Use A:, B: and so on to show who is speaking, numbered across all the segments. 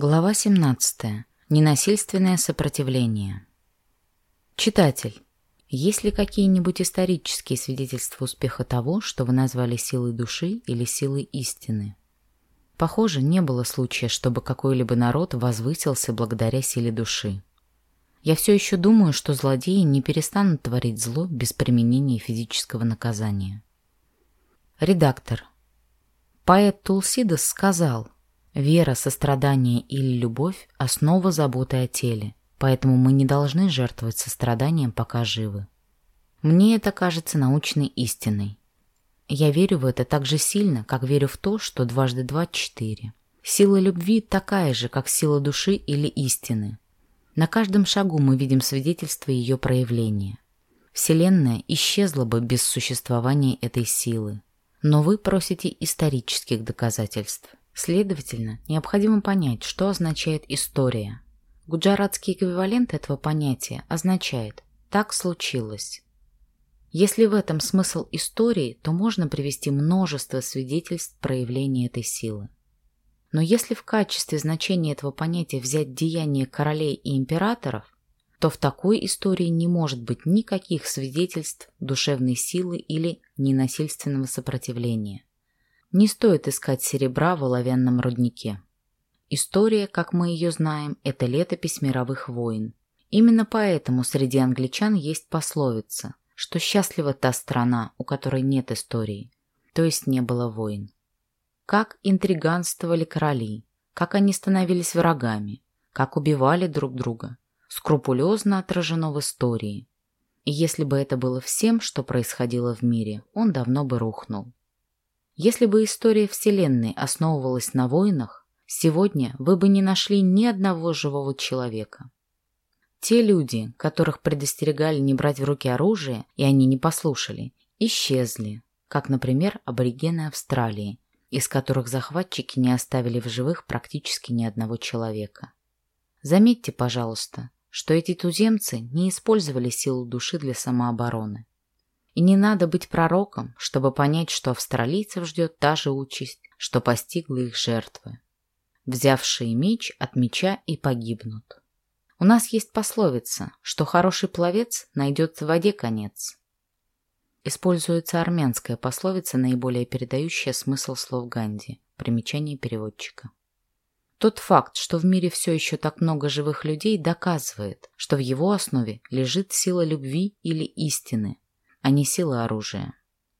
A: Глава 17. Ненасильственное сопротивление. Читатель, есть ли какие-нибудь исторические свидетельства успеха того, что вы назвали силой души или силой истины? Похоже, не было случая, чтобы какой-либо народ возвысился благодаря силе души. Я все еще думаю, что злодеи не перестанут творить зло без применения физического наказания. Редактор. Поэт Тулсидас сказал – Вера, сострадание или любовь – основа заботы о теле, поэтому мы не должны жертвовать состраданием, пока живы. Мне это кажется научной истиной. Я верю в это так же сильно, как верю в то, что дважды два – четыре. Сила любви такая же, как сила души или истины. На каждом шагу мы видим свидетельство ее проявления. Вселенная исчезла бы без существования этой силы. Но вы просите исторических доказательств. Следовательно, необходимо понять, что означает история. Гуджаратский эквивалент этого понятия означает «так случилось». Если в этом смысл истории, то можно привести множество свидетельств проявления этой силы. Но если в качестве значения этого понятия взять деяния королей и императоров, то в такой истории не может быть никаких свидетельств душевной силы или ненасильственного сопротивления. Не стоит искать серебра в оловянном руднике. История, как мы ее знаем, это летопись мировых войн. Именно поэтому среди англичан есть пословица, что счастлива та страна, у которой нет истории, то есть не было войн. Как интриганствовали короли, как они становились врагами, как убивали друг друга, скрупулезно отражено в истории. И если бы это было всем, что происходило в мире, он давно бы рухнул. Если бы история Вселенной основывалась на войнах, сегодня вы бы не нашли ни одного живого человека. Те люди, которых предостерегали не брать в руки оружие, и они не послушали, исчезли, как, например, аборигены Австралии, из которых захватчики не оставили в живых практически ни одного человека. Заметьте, пожалуйста, что эти туземцы не использовали силу души для самообороны. И не надо быть пророком, чтобы понять, что австралийцев ждет та же участь, что постигла их жертвы. Взявшие меч от меча и погибнут. У нас есть пословица, что хороший пловец найдет в воде конец. Используется армянская пословица, наиболее передающая смысл слов Ганди. Примечание переводчика. Тот факт, что в мире все еще так много живых людей, доказывает, что в его основе лежит сила любви или истины, а не сила оружия.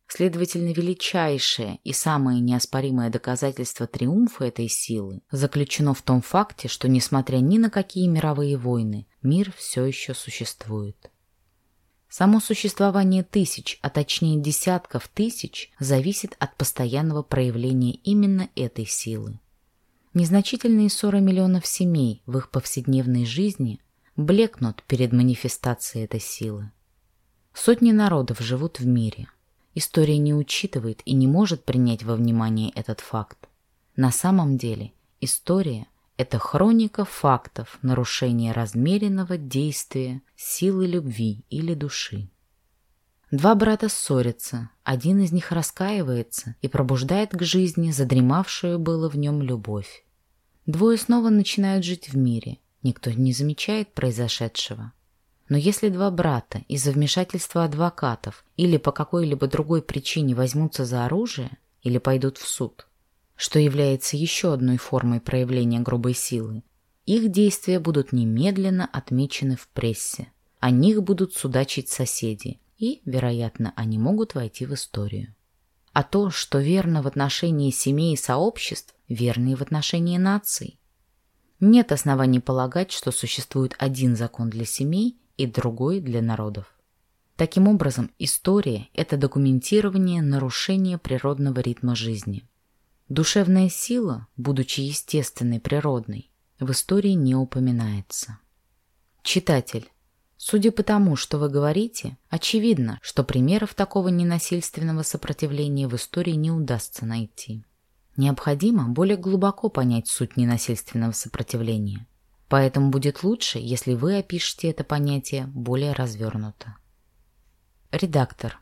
A: Следовательно, величайшее и самое неоспоримое доказательство триумфа этой силы заключено в том факте, что, несмотря ни на какие мировые войны, мир все еще существует. Само существование тысяч, а точнее десятков тысяч, зависит от постоянного проявления именно этой силы. Незначительные ссоры миллионов семей в их повседневной жизни блекнут перед манифестацией этой силы. Сотни народов живут в мире. История не учитывает и не может принять во внимание этот факт. На самом деле история – это хроника фактов нарушения размеренного действия силы любви или души. Два брата ссорятся, один из них раскаивается и пробуждает к жизни задремавшую было в нем любовь. Двое снова начинают жить в мире, никто не замечает произошедшего. Но если два брата из-за вмешательства адвокатов или по какой-либо другой причине возьмутся за оружие или пойдут в суд, что является еще одной формой проявления грубой силы, их действия будут немедленно отмечены в прессе. О них будут судачить соседи, и, вероятно, они могут войти в историю. А то, что верно в отношении семей и сообществ, верно и в отношении наций. Нет оснований полагать, что существует один закон для семей и другой для народов. Таким образом, история – это документирование нарушения природного ритма жизни. Душевная сила, будучи естественной, природной, в истории не упоминается. Читатель, судя по тому, что вы говорите, очевидно, что примеров такого ненасильственного сопротивления в истории не удастся найти. Необходимо более глубоко понять суть ненасильственного сопротивления – Поэтому будет лучше, если вы опишете это понятие более развернуто. Редактор.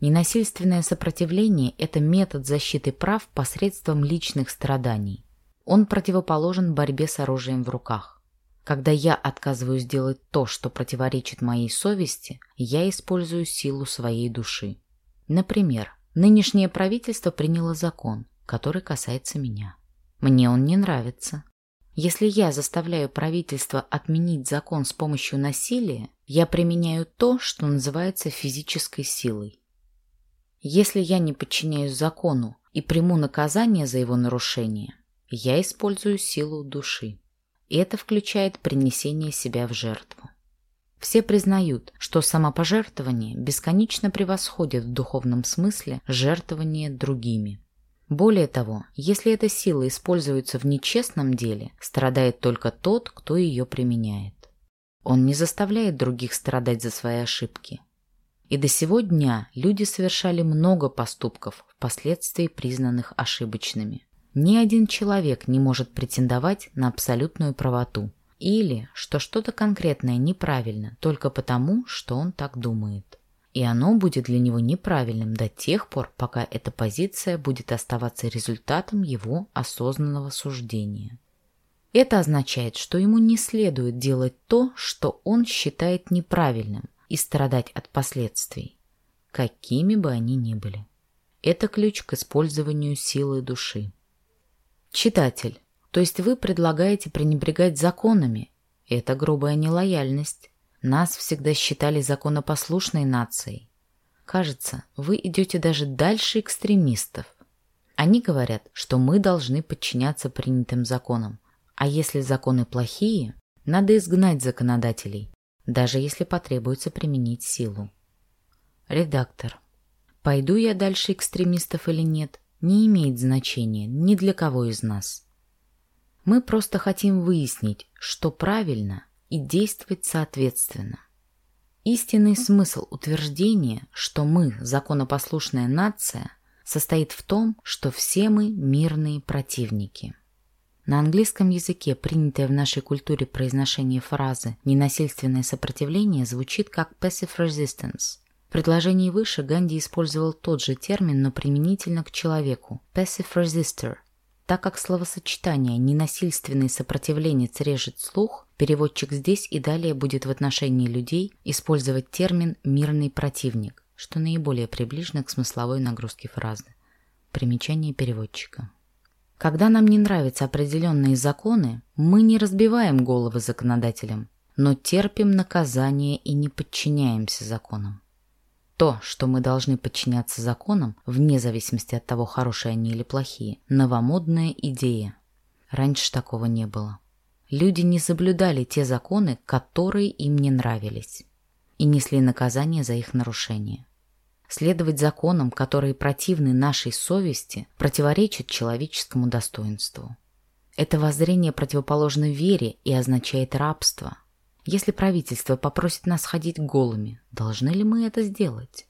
A: Ненасильственное сопротивление – это метод защиты прав посредством личных страданий. Он противоположен борьбе с оружием в руках. Когда я отказываюсь делать то, что противоречит моей совести, я использую силу своей души. Например, нынешнее правительство приняло закон, который касается меня. Мне он не нравится. Если я заставляю правительство отменить закон с помощью насилия, я применяю то, что называется физической силой. Если я не подчиняюсь закону и приму наказание за его нарушение, я использую силу души. И это включает принесение себя в жертву. Все признают, что самопожертвование бесконечно превосходит в духовном смысле жертвование другими. Более того, если эта сила используется в нечестном деле, страдает только тот, кто ее применяет. Он не заставляет других страдать за свои ошибки. И до сего дня люди совершали много поступков, впоследствии признанных ошибочными. Ни один человек не может претендовать на абсолютную правоту или что что-то конкретное неправильно только потому, что он так думает. И оно будет для него неправильным до тех пор, пока эта позиция будет оставаться результатом его осознанного суждения. Это означает, что ему не следует делать то, что он считает неправильным, и страдать от последствий, какими бы они ни были. Это ключ к использованию силы души. Читатель, то есть вы предлагаете пренебрегать законами. Это грубая нелояльность. Нас всегда считали законопослушной нацией. Кажется, вы идете даже дальше экстремистов. Они говорят, что мы должны подчиняться принятым законам. А если законы плохие, надо изгнать законодателей, даже если потребуется применить силу. Редактор. Пойду я дальше экстремистов или нет, не имеет значения ни для кого из нас. Мы просто хотим выяснить, что правильно, и действовать соответственно. Истинный смысл утверждения, что мы законопослушная нация, состоит в том, что все мы мирные противники. На английском языке принятое в нашей культуре произношение фразы «ненасильственное сопротивление» звучит как «passive resistance», предложении выше Ганди использовал тот же термин, но применительно к человеку – passive resistor. Так как словосочетание «ненасильственный сопротивленец режет слух», переводчик здесь и далее будет в отношении людей использовать термин «мирный противник», что наиболее приближено к смысловой нагрузке фразы. Примечание переводчика. Когда нам не нравятся определенные законы, мы не разбиваем головы законодателям, но терпим наказание и не подчиняемся законам. То, что мы должны подчиняться законам, вне зависимости от того, хорошие они или плохие, новомодная идея. Раньше такого не было. Люди не соблюдали те законы, которые им не нравились, и несли наказание за их нарушение. Следовать законам, которые противны нашей совести, противоречит человеческому достоинству. Это воззрение противоположно вере и означает рабство – если правительство попросит нас ходить голыми, должны ли мы это сделать?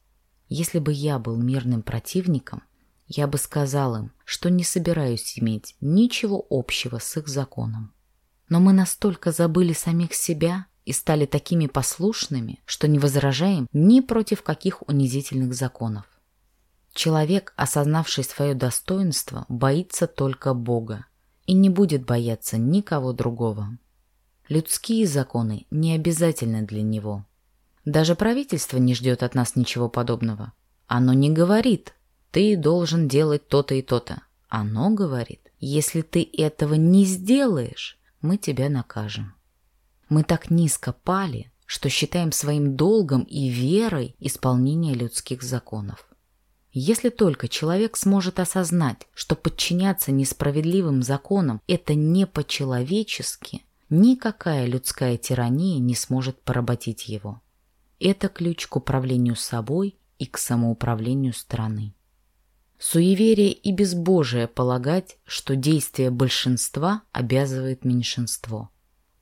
A: Если бы я был мирным противником, я бы сказал им, что не собираюсь иметь ничего общего с их законом. Но мы настолько забыли самих себя и стали такими послушными, что не возражаем ни против каких унизительных законов. Человек, осознавший свое достоинство, боится только Бога и не будет бояться никого другого. Людские законы не обязательны для него. Даже правительство не ждет от нас ничего подобного. Оно не говорит «ты должен делать то-то и то-то». Оно говорит «если ты этого не сделаешь, мы тебя накажем». Мы так низко пали, что считаем своим долгом и верой исполнение людских законов. Если только человек сможет осознать, что подчиняться несправедливым законам – это не по-человечески – Никакая людская тирания не сможет поработить его. Это ключ к управлению собой и к самоуправлению страны. Суеверие и безбожие полагать, что действие большинства обязывает меньшинство.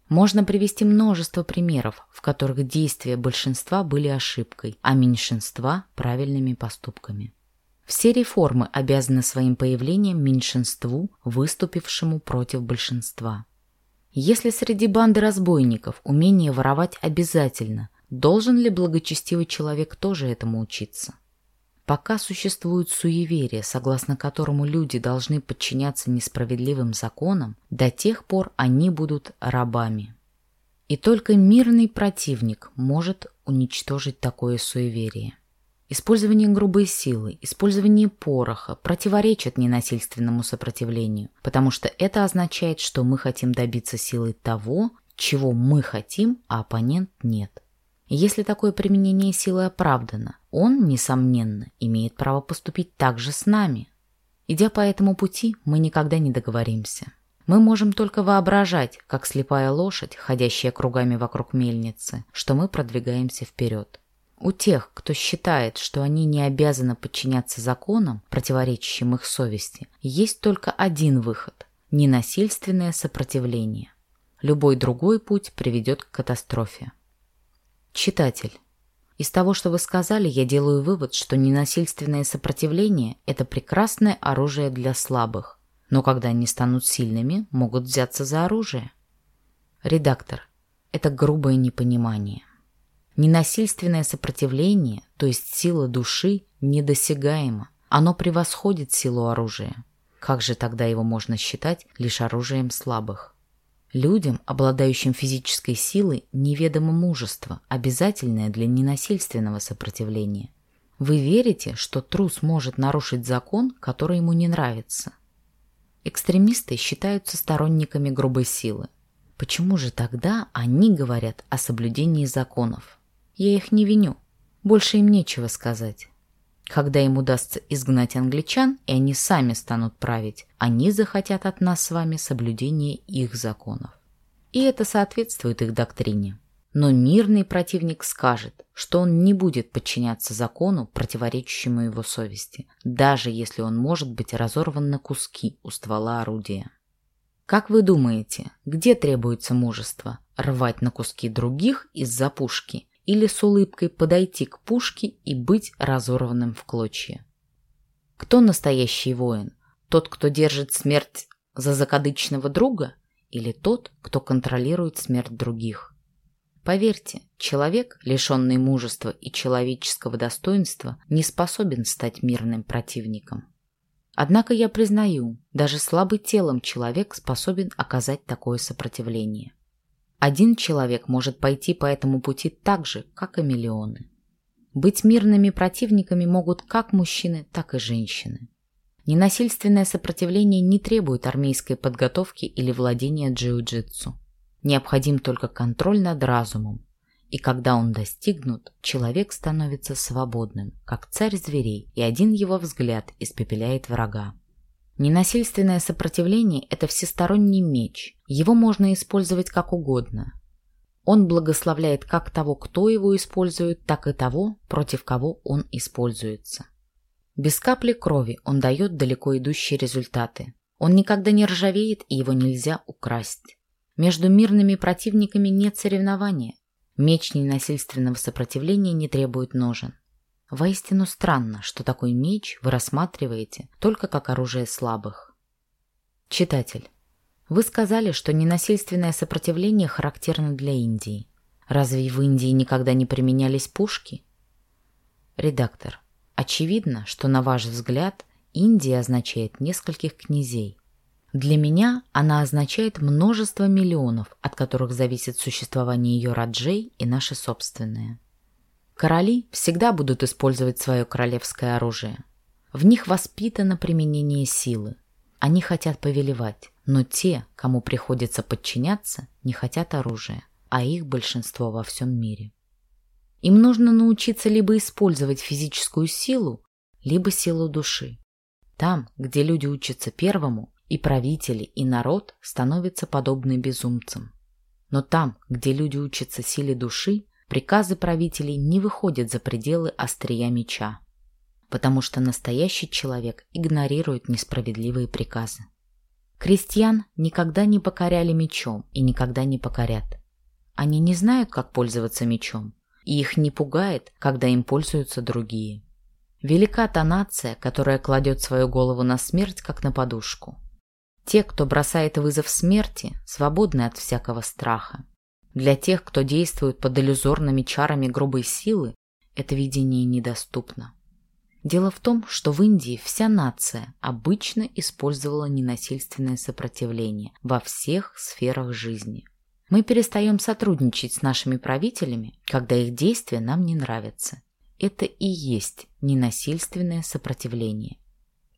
A: Можно привести множество примеров, в которых действия большинства были ошибкой, а меньшинства – правильными поступками. Все реформы обязаны своим появлением меньшинству, выступившему против большинства. Если среди банды разбойников умение воровать обязательно, должен ли благочестивый человек тоже этому учиться? Пока существует суеверие, согласно которому люди должны подчиняться несправедливым законам, до тех пор они будут рабами. И только мирный противник может уничтожить такое суеверие. Использование грубой силы, использование пороха противоречат ненасильственному сопротивлению, потому что это означает, что мы хотим добиться силы того, чего мы хотим, а оппонент нет. Если такое применение силы оправдано, он, несомненно, имеет право поступить так же с нами. Идя по этому пути, мы никогда не договоримся. Мы можем только воображать, как слепая лошадь, ходящая кругами вокруг мельницы, что мы продвигаемся вперед. У тех, кто считает, что они не обязаны подчиняться законам, противоречащим их совести, есть только один выход – ненасильственное сопротивление. Любой другой путь приведет к катастрофе. Читатель. Из того, что вы сказали, я делаю вывод, что ненасильственное сопротивление – это прекрасное оружие для слабых, но когда они станут сильными, могут взяться за оружие. Редактор. Это грубое непонимание. Ненасильственное сопротивление, то есть сила души, недосягаемо. Оно превосходит силу оружия. Как же тогда его можно считать лишь оружием слабых? Людям, обладающим физической силой, неведомо мужество, обязательное для ненасильственного сопротивления. Вы верите, что трус может нарушить закон, который ему не нравится? Экстремисты считаются сторонниками грубой силы. Почему же тогда они говорят о соблюдении законов? Я их не виню. Больше им нечего сказать. Когда им удастся изгнать англичан, и они сами станут править, они захотят от нас с вами соблюдения их законов. И это соответствует их доктрине. Но мирный противник скажет, что он не будет подчиняться закону, противоречащему его совести, даже если он может быть разорван на куски у ствола орудия. Как вы думаете, где требуется мужество? Рвать на куски других из-за пушки или с улыбкой подойти к пушке и быть разорванным в клочья. Кто настоящий воин? Тот, кто держит смерть за закадычного друга? Или тот, кто контролирует смерть других? Поверьте, человек, лишенный мужества и человеческого достоинства, не способен стать мирным противником. Однако я признаю, даже слабый телом человек способен оказать такое сопротивление. Один человек может пойти по этому пути так же, как и миллионы. Быть мирными противниками могут как мужчины, так и женщины. Ненасильственное сопротивление не требует армейской подготовки или владения джиу-джитсу. Необходим только контроль над разумом. И когда он достигнут, человек становится свободным, как царь зверей, и один его взгляд испепеляет врага. Ненасильственное сопротивление – это всесторонний меч. Его можно использовать как угодно. Он благословляет как того, кто его использует, так и того, против кого он используется. Без капли крови он дает далеко идущие результаты. Он никогда не ржавеет, и его нельзя украсть. Между мирными противниками нет соревнования. Меч ненасильственного сопротивления не требует ножен. Воистину странно, что такой меч вы рассматриваете только как оружие слабых. Читатель, вы сказали, что ненасильственное сопротивление характерно для Индии. Разве в Индии никогда не применялись пушки? Редактор, очевидно, что на ваш взгляд Индия означает нескольких князей. Для меня она означает множество миллионов, от которых зависит существование ее раджей и наше собственное. Короли всегда будут использовать свое королевское оружие. В них воспитано применение силы. Они хотят повелевать, но те, кому приходится подчиняться, не хотят оружия, а их большинство во всем мире. Им нужно научиться либо использовать физическую силу, либо силу души. Там, где люди учатся первому, и правители, и народ становятся подобны безумцам. Но там, где люди учатся силе души, Приказы правителей не выходят за пределы острия меча, потому что настоящий человек игнорирует несправедливые приказы. Крестьян никогда не покоряли мечом и никогда не покорят. Они не знают, как пользоваться мечом, и их не пугает, когда им пользуются другие. Велика та нация, которая кладет свою голову на смерть, как на подушку. Те, кто бросает вызов смерти, свободны от всякого страха. Для тех, кто действует под иллюзорными чарами грубой силы, это видение недоступно. Дело в том, что в Индии вся нация обычно использовала ненасильственное сопротивление во всех сферах жизни. Мы перестаем сотрудничать с нашими правителями, когда их действия нам не нравятся. Это и есть ненасильственное сопротивление.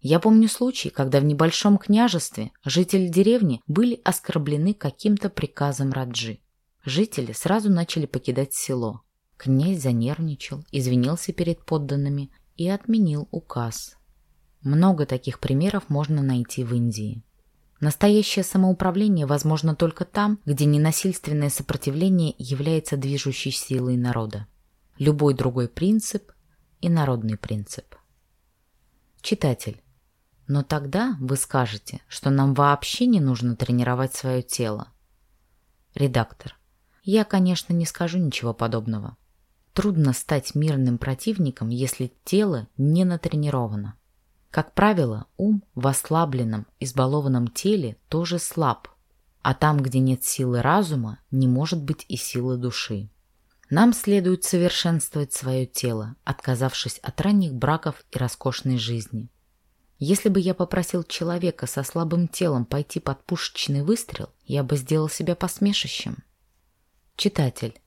A: Я помню случай, когда в небольшом княжестве жители деревни были оскорблены каким-то приказом Раджи. Жители сразу начали покидать село. Князь занервничал, извинился перед подданными и отменил указ. Много таких примеров можно найти в Индии. Настоящее самоуправление возможно только там, где ненасильственное сопротивление является движущей силой народа. Любой другой принцип и народный принцип. Читатель, но тогда вы скажете, что нам вообще не нужно тренировать свое тело. Редактор, я, конечно, не скажу ничего подобного. Трудно стать мирным противником, если тело не натренировано. Как правило, ум в ослабленном, избалованном теле тоже слаб, а там, где нет силы разума, не может быть и силы души. Нам следует совершенствовать свое тело, отказавшись от ранних браков и роскошной жизни. Если бы я попросил человека со слабым телом пойти под пушечный выстрел, я бы сделал себя посмешищем. Читатель,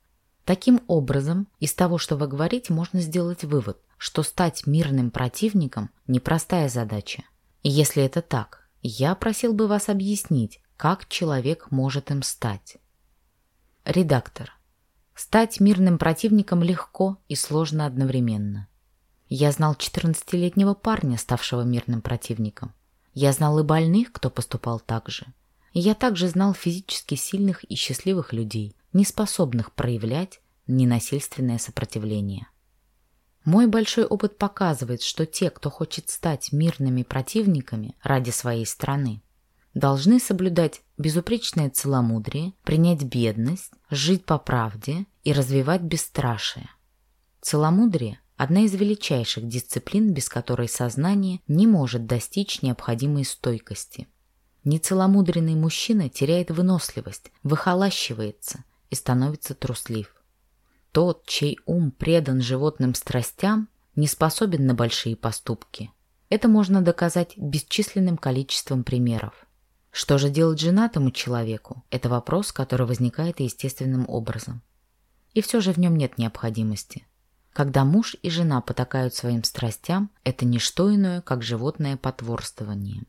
A: таким образом, из того, что вы говорите, можно сделать вывод, что стать мирным противником – непростая задача. И если это так, я просил бы вас объяснить, как человек может им стать. Редактор. Стать мирным противником легко и сложно одновременно. Я знал 14-летнего парня, ставшего мирным противником. Я знал и больных, кто поступал так же. Я также знал физически сильных и счастливых людей, не способных проявлять ненасильственное сопротивление. Мой большой опыт показывает, что те, кто хочет стать мирными противниками ради своей страны, должны соблюдать безупречное целомудрие, принять бедность, жить по правде и развивать бесстрашие. Целомудрие – одна из величайших дисциплин, без которой сознание не может достичь необходимой стойкости. Нецеломудренный мужчина теряет выносливость, выхолащивается и становится труслив. Тот, чей ум предан животным страстям, не способен на большие поступки. Это можно доказать бесчисленным количеством примеров. Что же делать женатому человеку? Это вопрос, который возникает естественным образом. И все же в нем нет необходимости. Когда муж и жена потакают своим страстям, это не что иное, как животное потворствование.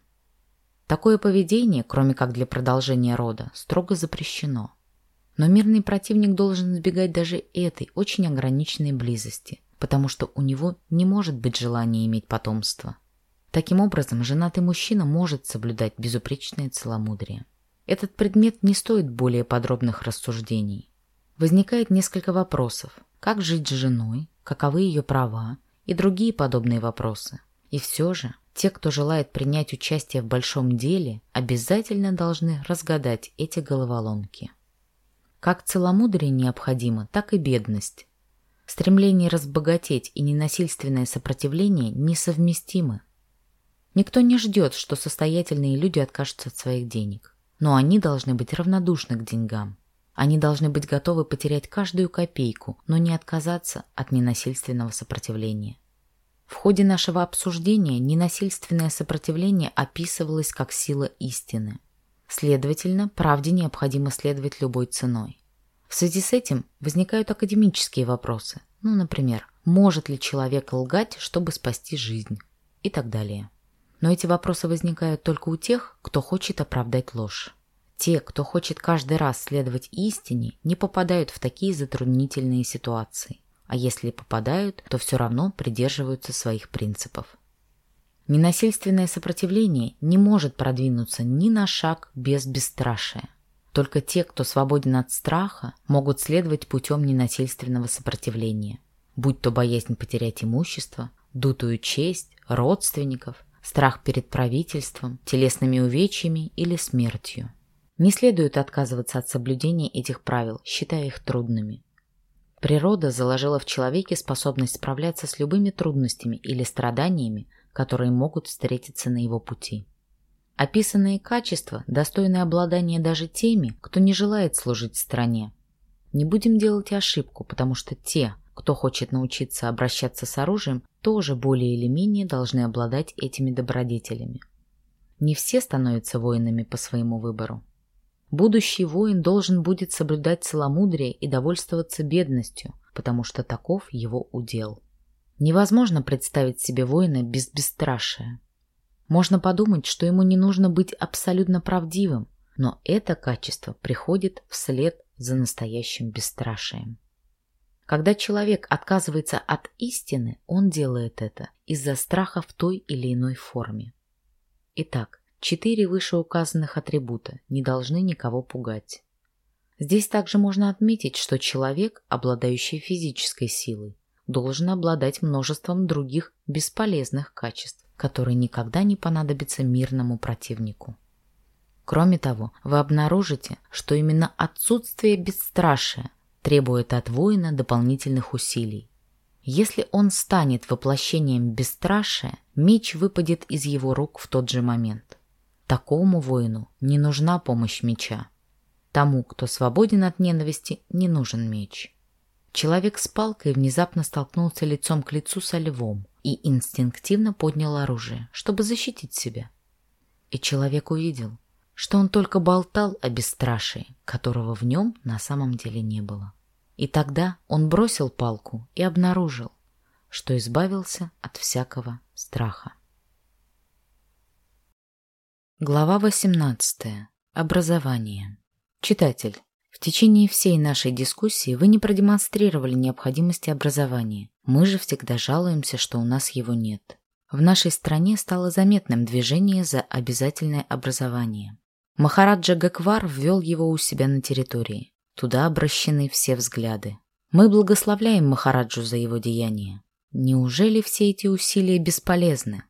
A: Такое поведение, кроме как для продолжения рода, строго запрещено. Но мирный противник должен избегать даже этой очень ограниченной близости, потому что у него не может быть желания иметь потомство. Таким образом, женатый мужчина может соблюдать безупречное целомудрие. Этот предмет не стоит более подробных рассуждений. Возникает несколько вопросов. Как жить с женой? Каковы ее права? И другие подобные вопросы. И все же, те, кто желает принять участие в большом деле, обязательно должны разгадать эти головоломки. Как целомудрие необходимо, так и бедность. Стремление разбогатеть и ненасильственное сопротивление несовместимы. Никто не ждет, что состоятельные люди откажутся от своих денег. Но они должны быть равнодушны к деньгам. Они должны быть готовы потерять каждую копейку, но не отказаться от ненасильственного сопротивления. В ходе нашего обсуждения ненасильственное сопротивление описывалось как сила истины. Следовательно, правде необходимо следовать любой ценой. В связи с этим возникают академические вопросы. Ну, например, может ли человек лгать, чтобы спасти жизнь? И так далее. Но эти вопросы возникают только у тех, кто хочет оправдать ложь. Те, кто хочет каждый раз следовать истине, не попадают в такие затруднительные ситуации. А если попадают, то все равно придерживаются своих принципов. Ненасильственное сопротивление не может продвинуться ни на шаг без бесстрашия. Только те, кто свободен от страха, могут следовать путем ненасильственного сопротивления, будь то боязнь потерять имущество, дутую честь, родственников, страх перед правительством, телесными увечьями или смертью. Не следует отказываться от соблюдения этих правил, считая их трудными. Природа заложила в человеке способность справляться с любыми трудностями или страданиями, которые могут встретиться на его пути. Описанные качества достойны обладания даже теми, кто не желает служить стране. Не будем делать ошибку, потому что те, кто хочет научиться обращаться с оружием, тоже более или менее должны обладать этими добродетелями. Не все становятся воинами по своему выбору. Будущий воин должен будет соблюдать целомудрие и довольствоваться бедностью, потому что таков его удел. Невозможно представить себе воина без бесстрашия. Можно подумать, что ему не нужно быть абсолютно правдивым, но это качество приходит вслед за настоящим бесстрашием. Когда человек отказывается от истины, он делает это из-за страха в той или иной форме. Итак, четыре вышеуказанных атрибута не должны никого пугать. Здесь также можно отметить, что человек, обладающий физической силой, должен обладать множеством других бесполезных качеств, которые никогда не понадобятся мирному противнику. Кроме того, вы обнаружите, что именно отсутствие бесстрашия требует от воина дополнительных усилий. Если он станет воплощением бесстрашия, меч выпадет из его рук в тот же момент. Такому воину не нужна помощь меча. Тому, кто свободен от ненависти, не нужен меч. Человек с палкой внезапно столкнулся лицом к лицу со львом и инстинктивно поднял оружие, чтобы защитить себя. И человек увидел, что он только болтал о бесстрашии, которого в нем на самом деле не было. И тогда он бросил палку и обнаружил, что избавился от всякого страха. Глава 18. Образование. Читатель, в течение всей нашей дискуссии вы не продемонстрировали необходимости образования. Мы же всегда жалуемся, что у нас его нет. В нашей стране стало заметным движение за обязательное образование. Махараджа Гаквар ввел его у себя на территории. Туда обращены все взгляды. Мы благословляем Махараджу за его деяния. Неужели все эти усилия бесполезны?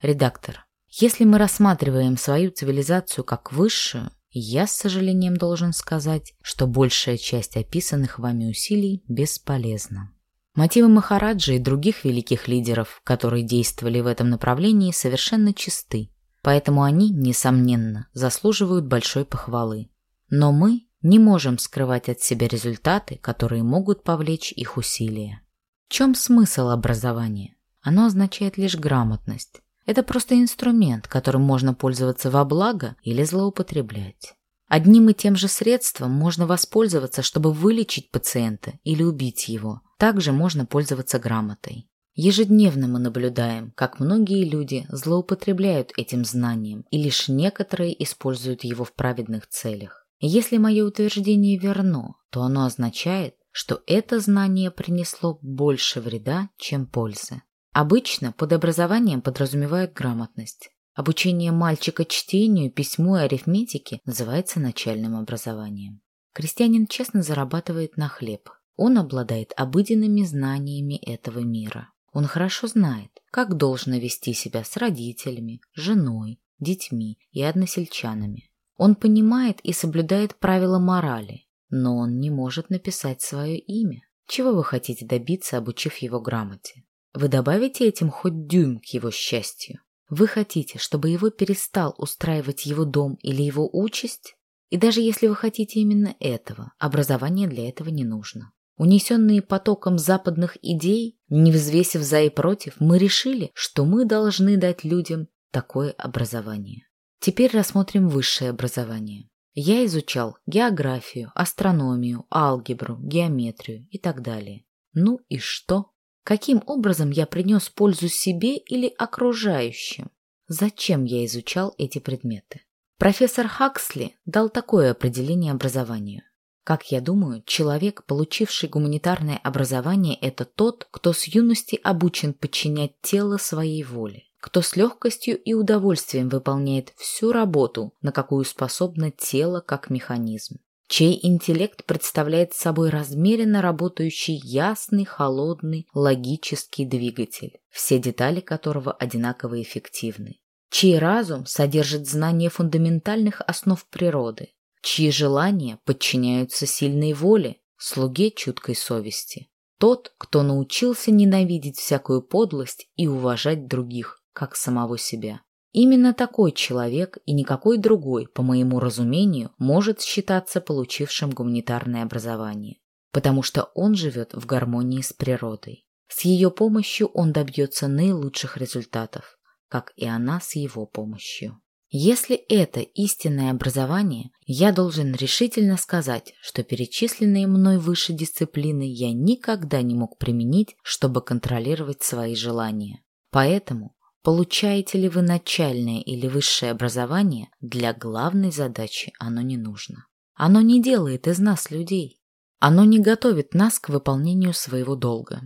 A: Редактор. Если мы рассматриваем свою цивилизацию как высшую, я с сожалением должен сказать, что большая часть описанных вами усилий бесполезна. Мотивы Махараджи и других великих лидеров, которые действовали в этом направлении, совершенно чисты, поэтому они, несомненно, заслуживают большой похвалы. Но мы не можем скрывать от себя результаты, которые могут повлечь их усилия. В чем смысл образования? Оно означает лишь грамотность. Это просто инструмент, которым можно пользоваться во благо или злоупотреблять. Одним и тем же средством можно воспользоваться, чтобы вылечить пациента или убить его. Также можно пользоваться грамотой. Ежедневно мы наблюдаем, как многие люди злоупотребляют этим знанием, и лишь некоторые используют его в праведных целях. Если мое утверждение верно, то оно означает, что это знание принесло больше вреда, чем пользы. Обычно под образованием подразумевают грамотность. Обучение мальчика чтению, письму и арифметике называется начальным образованием. Крестьянин честно зарабатывает на хлеб. Он обладает обыденными знаниями этого мира. Он хорошо знает, как должно вести себя с родителями, женой, детьми и односельчанами. Он понимает и соблюдает правила морали, но он не может написать свое имя. Чего вы хотите добиться, обучив его грамоте? Вы добавите этим хоть дюйм к его счастью? Вы хотите, чтобы его перестал устраивать его дом или его участь? И даже если вы хотите именно этого, образование для этого не нужно. Унесенные потоком западных идей, не взвесив за и против, мы решили, что мы должны дать людям такое образование. Теперь рассмотрим высшее образование. Я изучал географию, астрономию, алгебру, геометрию и так далее. Ну и что? Каким образом я принес пользу себе или окружающим? Зачем я изучал эти предметы? Профессор Хаксли дал такое определение образованию. Как я думаю, человек, получивший гуманитарное образование, это тот, кто с юности обучен подчинять тело своей воле, кто с легкостью и удовольствием выполняет всю работу, на какую способно тело как механизм чей интеллект представляет собой размеренно работающий ясный, холодный, логический двигатель, все детали которого одинаково эффективны, чей разум содержит знание фундаментальных основ природы, чьи желания подчиняются сильной воле, слуге чуткой совести. Тот, кто научился ненавидеть всякую подлость и уважать других, как самого себя. Именно такой человек и никакой другой, по моему разумению, может считаться получившим гуманитарное образование. потому что он живет в гармонии с природой. С ее помощью он добьется наилучших результатов, как и она с его помощью. Если это истинное образование, я должен решительно сказать, что перечисленные мной выше дисциплины я никогда не мог применить, чтобы контролировать свои желания. Поэтому Получаете ли вы начальное или высшее образование, для главной задачи оно не нужно. Оно не делает из нас людей. Оно не готовит нас к выполнению своего долга.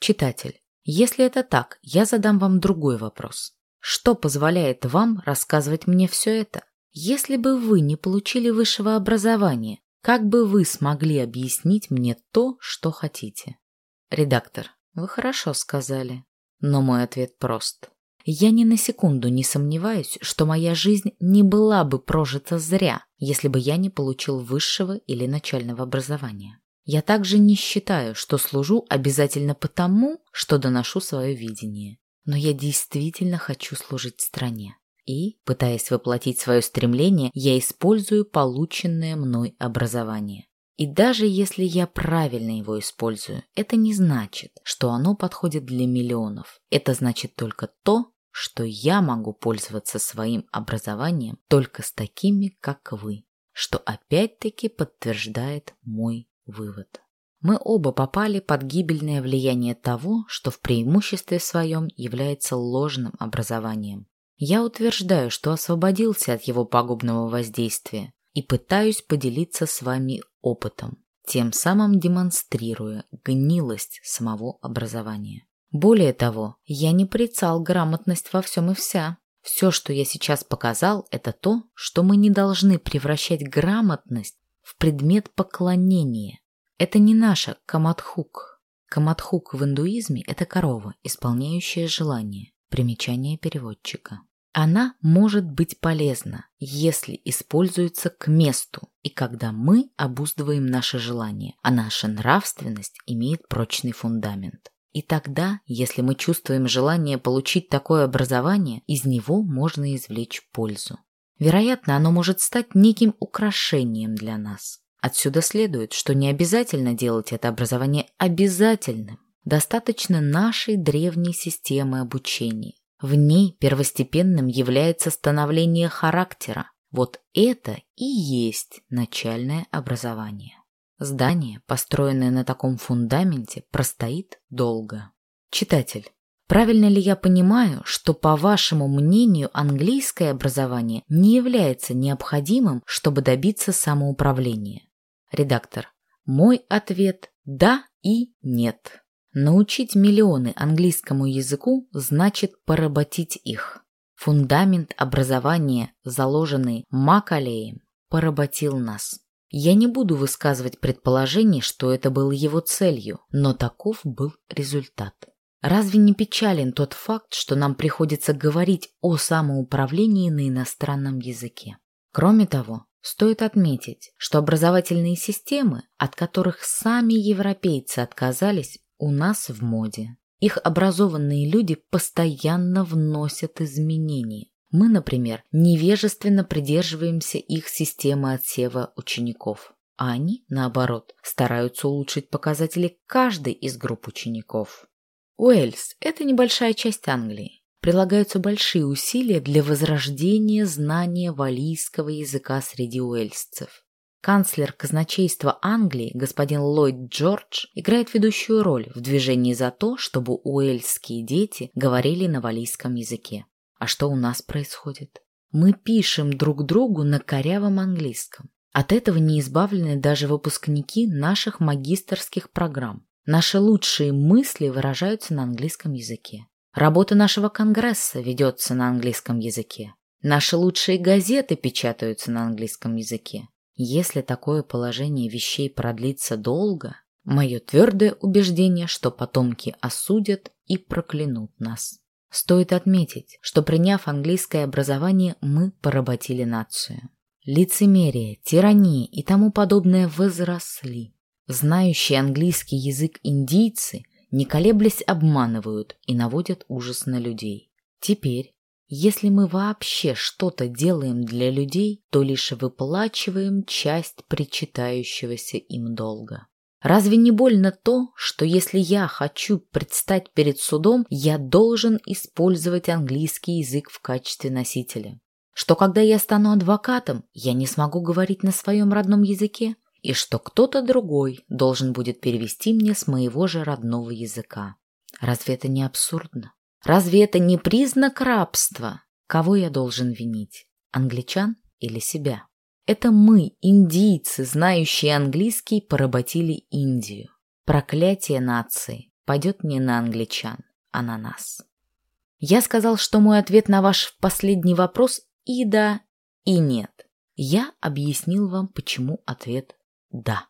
A: Читатель, если это так, я задам вам другой вопрос. Что позволяет вам рассказывать мне все это? Если бы вы не получили высшего образования, как бы вы смогли объяснить мне то, что хотите? Редактор, вы хорошо сказали. Но мой ответ прост. Я ни на секунду не сомневаюсь, что моя жизнь не была бы прожита зря, если бы я не получил высшего или начального образования. Я также не считаю, что служу обязательно потому, что доношу свое видение. Но я действительно хочу служить стране. И, пытаясь воплотить свое стремление, я использую полученное мной образование. И даже если я правильно его использую, это не значит, что оно подходит для миллионов. Это значит только то, что я могу пользоваться своим образованием только с такими, как вы, что опять-таки подтверждает мой вывод. Мы оба попали под гибельное влияние того, что в преимуществе своем является ложным образованием. Я утверждаю, что освободился от его пагубного воздействия и пытаюсь поделиться с вами опытом, тем самым демонстрируя гнилость самого образования. Более того, я не прицал грамотность во всем и вся. Все, что я сейчас показал, это то, что мы не должны превращать грамотность в предмет поклонения. Это не наша камадхук. Камадхук в индуизме – это корова, исполняющая желание. Примечание переводчика. Она может быть полезна, если используется к месту и когда мы обуздываем наши желания, а наша нравственность имеет прочный фундамент. И тогда, если мы чувствуем желание получить такое образование, из него можно извлечь пользу. Вероятно, оно может стать неким украшением для нас. Отсюда следует, что не обязательно делать это образование обязательным. Достаточно нашей древней системы обучения. В ней первостепенным является становление характера. Вот это и есть начальное образование. Здание, построенное на таком фундаменте, простоит долго. Читатель, правильно ли я понимаю, что, по вашему мнению, английское образование не является необходимым, чтобы добиться самоуправления? Редактор, мой ответ – да и нет. Научить миллионы английскому языку значит поработить их. Фундамент образования, заложенный Макалеем, поработил нас. Я не буду высказывать предположений, что это было его целью, но таков был результат. Разве не печален тот факт, что нам приходится говорить о самоуправлении на иностранном языке? Кроме того, стоит отметить, что образовательные системы, от которых сами европейцы отказались, у нас в моде. Их образованные люди постоянно вносят изменения. Мы, например, невежественно придерживаемся их системы отсева учеников, а они, наоборот, стараются улучшить показатели каждой из групп учеников. Уэльс – это небольшая часть Англии. Прилагаются большие усилия для возрождения знания валийского языка среди уэльсцев. Канцлер казначейства Англии, господин Ллойд Джордж, играет ведущую роль в движении за то, чтобы уэльские дети говорили на валийском языке. А что у нас происходит? Мы пишем друг другу на корявом английском. От этого не избавлены даже выпускники наших магистерских программ. Наши лучшие мысли выражаются на английском языке. Работа нашего конгресса ведется на английском языке. Наши лучшие газеты печатаются на английском языке. Если такое положение вещей продлится долго, мое твердое убеждение, что потомки осудят и проклянут нас. Стоит отметить, что приняв английское образование, мы поработили нацию. Лицемерие, тирания и тому подобное возросли. Знающие английский язык индийцы, не колеблясь, обманывают и наводят ужас на людей. Теперь, если мы вообще что-то делаем для людей, то лишь выплачиваем часть причитающегося им долга. Разве не больно то, что если я хочу предстать перед судом, я должен использовать английский язык в качестве носителя? Что когда я стану адвокатом, я не смогу говорить на своем родном языке? И что кто-то другой должен будет перевести мне с моего же родного языка? Разве это не абсурдно? Разве это не признак рабства? Кого я должен винить? Англичан или себя? Это мы, индийцы, знающие английский, поработили Индию. Проклятие нации пойдет не на англичан, а на нас. Я сказал, что мой ответ на ваш последний вопрос и да, и нет. Я объяснил вам, почему ответ «да».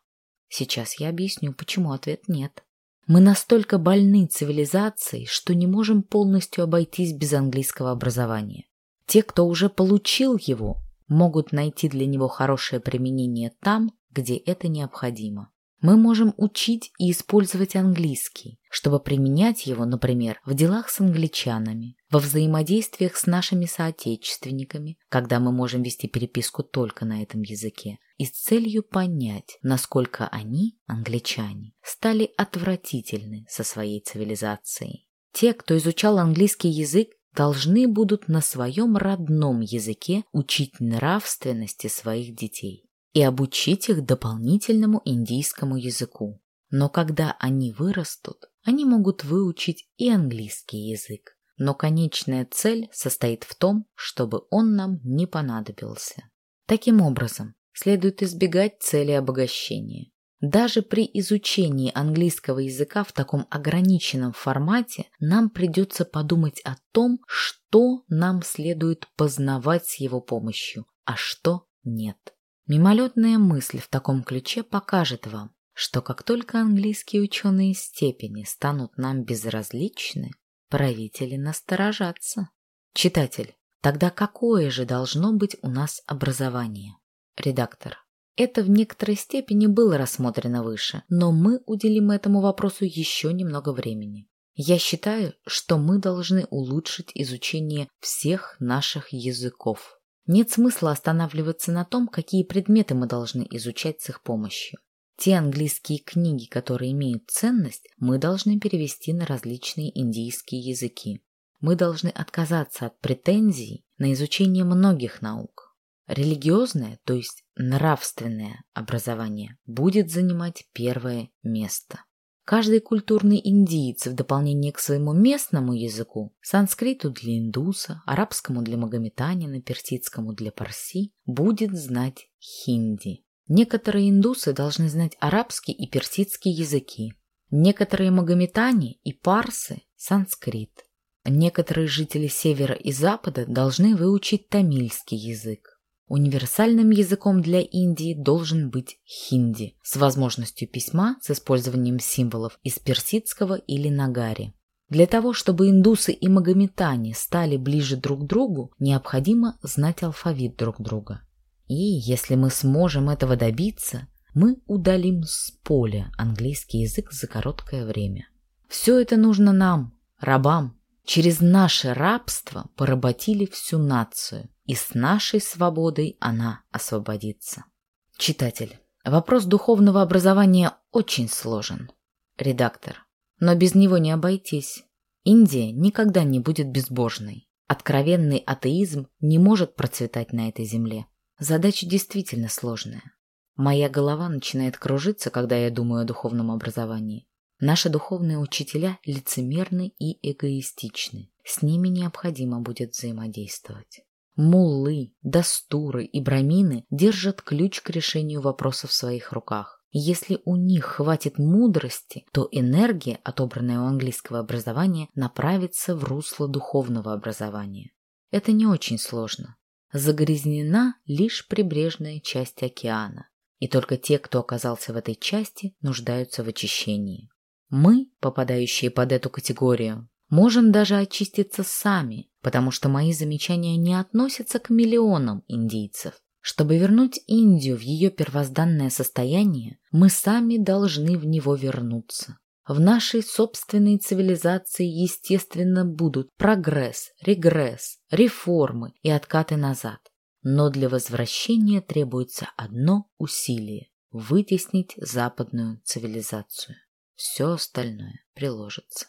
A: Сейчас я объясню, почему ответ «нет». Мы настолько больны цивилизацией, что не можем полностью обойтись без английского образования. Те, кто уже получил его, могут найти для него хорошее применение там, где это необходимо. Мы можем учить и использовать английский, чтобы применять его, например, в делах с англичанами, во взаимодействиях с нашими соотечественниками, когда мы можем вести переписку только на этом языке, и с целью понять, насколько они, англичане, стали отвратительны со своей цивилизацией. Те, кто изучал английский язык, должны будут на своем родном языке учить нравственности своих детей и обучить их дополнительному индийскому языку. Но когда они вырастут, они могут выучить и английский язык. Но конечная цель состоит в том, чтобы он нам не понадобился. Таким образом, следует избегать цели обогащения. Даже при изучении английского языка в таком ограниченном формате нам придется подумать о том, что нам следует познавать с его помощью, а что нет. Мимолетная мысль в таком ключе покажет вам, что как только английские ученые степени станут нам безразличны, правители насторожатся. Читатель, тогда какое же должно быть у нас образование? Редактор. Это в некоторой степени было рассмотрено выше, но мы уделим этому вопросу еще немного времени. Я считаю, что мы должны улучшить изучение всех наших языков. Нет смысла останавливаться на том, какие предметы мы должны изучать с их помощью. Те английские книги, которые имеют ценность, мы должны перевести на различные индийские языки. Мы должны отказаться от претензий на изучение многих наук. Религиозное, то есть нравственное образование будет занимать первое место. Каждый культурный индиец в дополнение к своему местному языку, санскриту для индуса, арабскому для магометанина, персидскому для парси, будет знать хинди. Некоторые индусы должны знать арабский и персидский языки. Некоторые магометане и парсы – санскрит. Некоторые жители севера и запада должны выучить тамильский язык. Универсальным языком для Индии должен быть хинди с возможностью письма с использованием символов из персидского или нагари. Для того, чтобы индусы и магометане стали ближе друг к другу, необходимо знать алфавит друг друга. И если мы сможем этого добиться, мы удалим с поля английский язык за короткое время. Все это нужно нам, рабам. Через наше рабство поработили всю нацию и с нашей свободой она освободится. Читатель, вопрос духовного образования очень сложен. Редактор, но без него не обойтись. Индия никогда не будет безбожной. Откровенный атеизм не может процветать на этой земле. Задача действительно сложная. Моя голова начинает кружиться, когда я думаю о духовном образовании. Наши духовные учителя лицемерны и эгоистичны. С ними необходимо будет взаимодействовать. Муллы, дастуры и брамины держат ключ к решению вопроса в своих руках. Если у них хватит мудрости, то энергия, отобранная у английского образования, направится в русло духовного образования. Это не очень сложно. Загрязнена лишь прибрежная часть океана, и только те, кто оказался в этой части, нуждаются в очищении. Мы, попадающие под эту категорию, можем даже очиститься сами, потому что мои замечания не относятся к миллионам индийцев. Чтобы вернуть Индию в ее первозданное состояние, мы сами должны в него вернуться. В нашей собственной цивилизации, естественно, будут прогресс, регресс, реформы и откаты назад. Но для возвращения требуется одно усилие вытеснить западную цивилизацию. Все остальное приложится.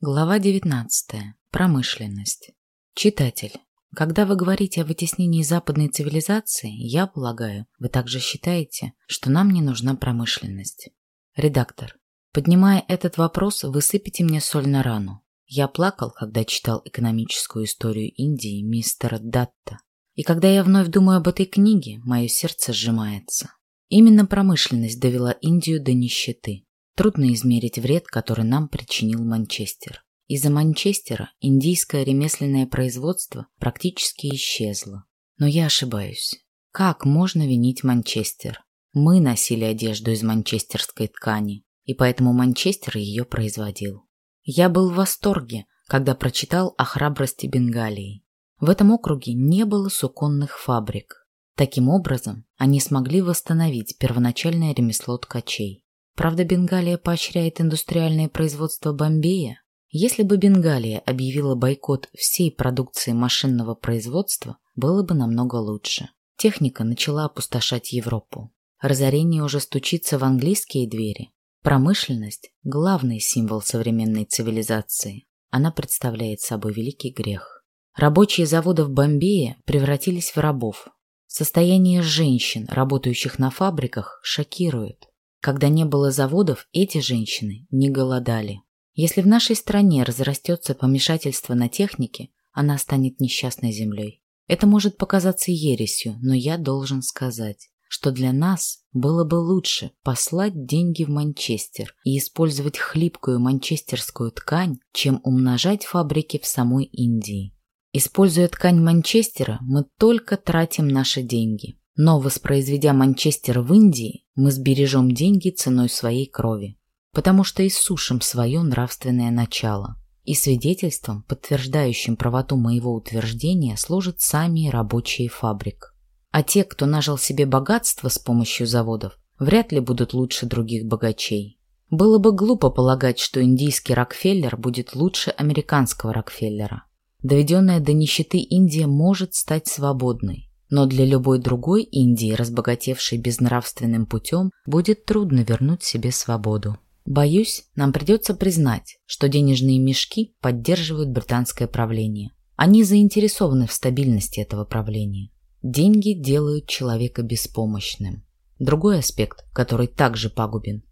A: Глава 19. Промышленность. Читатель, когда вы говорите о вытеснении западной цивилизации, я полагаю, вы также считаете, что нам не нужна промышленность. Редактор, поднимая этот вопрос, вы сыпете мне соль на рану. Я плакал, когда читал экономическую историю Индии мистера Датта. И когда я вновь думаю об этой книге, мое сердце сжимается. Именно промышленность довела Индию до нищеты. Трудно измерить вред, который нам причинил Манчестер. Из-за Манчестера индийское ремесленное производство практически исчезло. Но я ошибаюсь. Как можно винить Манчестер? Мы носили одежду из манчестерской ткани, и поэтому Манчестер ее производил. Я был в восторге, когда прочитал о храбрости Бенгалии. В этом округе не было суконных фабрик. Таким образом, они смогли восстановить первоначальное ремесло ткачей. Правда, Бенгалия поощряет индустриальное производство Бомбея, если бы Бенгалия объявила бойкот всей продукции машинного производства, было бы намного лучше. Техника начала опустошать Европу. Разорение уже стучится в английские двери. Промышленность – главный символ современной цивилизации. Она представляет собой великий грех. Рабочие заводов Бомбея превратились в рабов. Состояние женщин, работающих на фабриках, шокирует. Когда не было заводов, эти женщины не голодали. Если в нашей стране разрастется помешательство на технике, она станет несчастной землей. Это может показаться ересью, но я должен сказать, что для нас было бы лучше послать деньги в Манчестер и использовать хлипкую манчестерскую ткань, чем умножать фабрики в самой Индии. Используя ткань Манчестера, мы только тратим наши деньги. Но воспроизведя Манчестер в Индии, мы сбережем деньги ценой своей крови потому что иссушим свое нравственное начало. И свидетельством, подтверждающим правоту моего утверждения, служат сами рабочие фабрик. А те, кто нажил себе богатство с помощью заводов, вряд ли будут лучше других богачей. Было бы глупо полагать, что индийский Рокфеллер будет лучше американского Рокфеллера. Доведенная до нищеты Индия может стать свободной, но для любой другой Индии, разбогатевшей безнравственным путем, будет трудно вернуть себе свободу. Боюсь, нам придется признать, что денежные мешки поддерживают британское правление. Они заинтересованы в стабильности этого правления. Деньги делают человека беспомощным. Другой аспект, который также пагубен,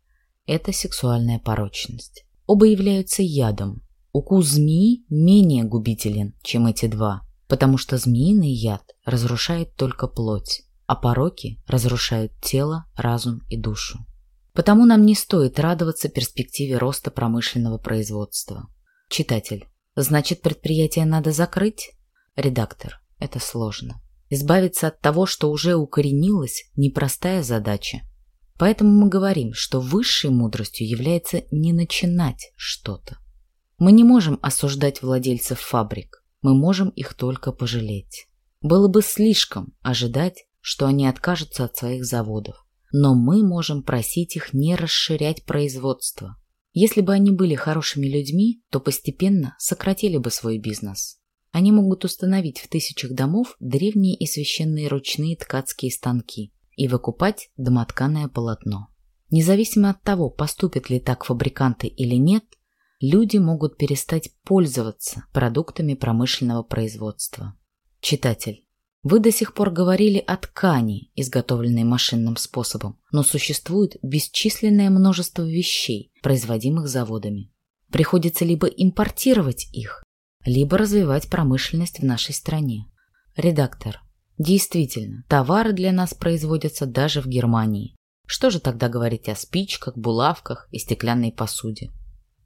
A: это сексуальная порочность. Оба являются ядом. Укус змеи менее губителен, чем эти два, потому что змеиный яд разрушает только плоть, а пороки разрушают тело, разум и душу. Потому нам не стоит радоваться перспективе роста промышленного производства. Читатель. Значит, предприятие надо закрыть? Редактор. Это сложно. Избавиться от того, что уже укоренилось, непростая задача. Поэтому мы говорим, что высшей мудростью является не начинать что-то. Мы не можем осуждать владельцев фабрик, мы можем их только пожалеть. Было бы слишком ожидать, что они откажутся от своих заводов но мы можем просить их не расширять производство. Если бы они были хорошими людьми, то постепенно сократили бы свой бизнес. Они могут установить в тысячах домов древние и священные ручные ткацкие станки и выкупать домотканое полотно. Независимо от того, поступят ли так фабриканты или нет, люди могут перестать пользоваться продуктами промышленного производства. Читатель, вы до сих пор говорили о ткани, изготовленной машинным способом, но существует бесчисленное множество вещей, производимых заводами. Приходится либо импортировать их, либо развивать промышленность в нашей стране. Редактор. Действительно, товары для нас производятся даже в Германии. Что же тогда говорить о спичках, булавках и стеклянной посуде?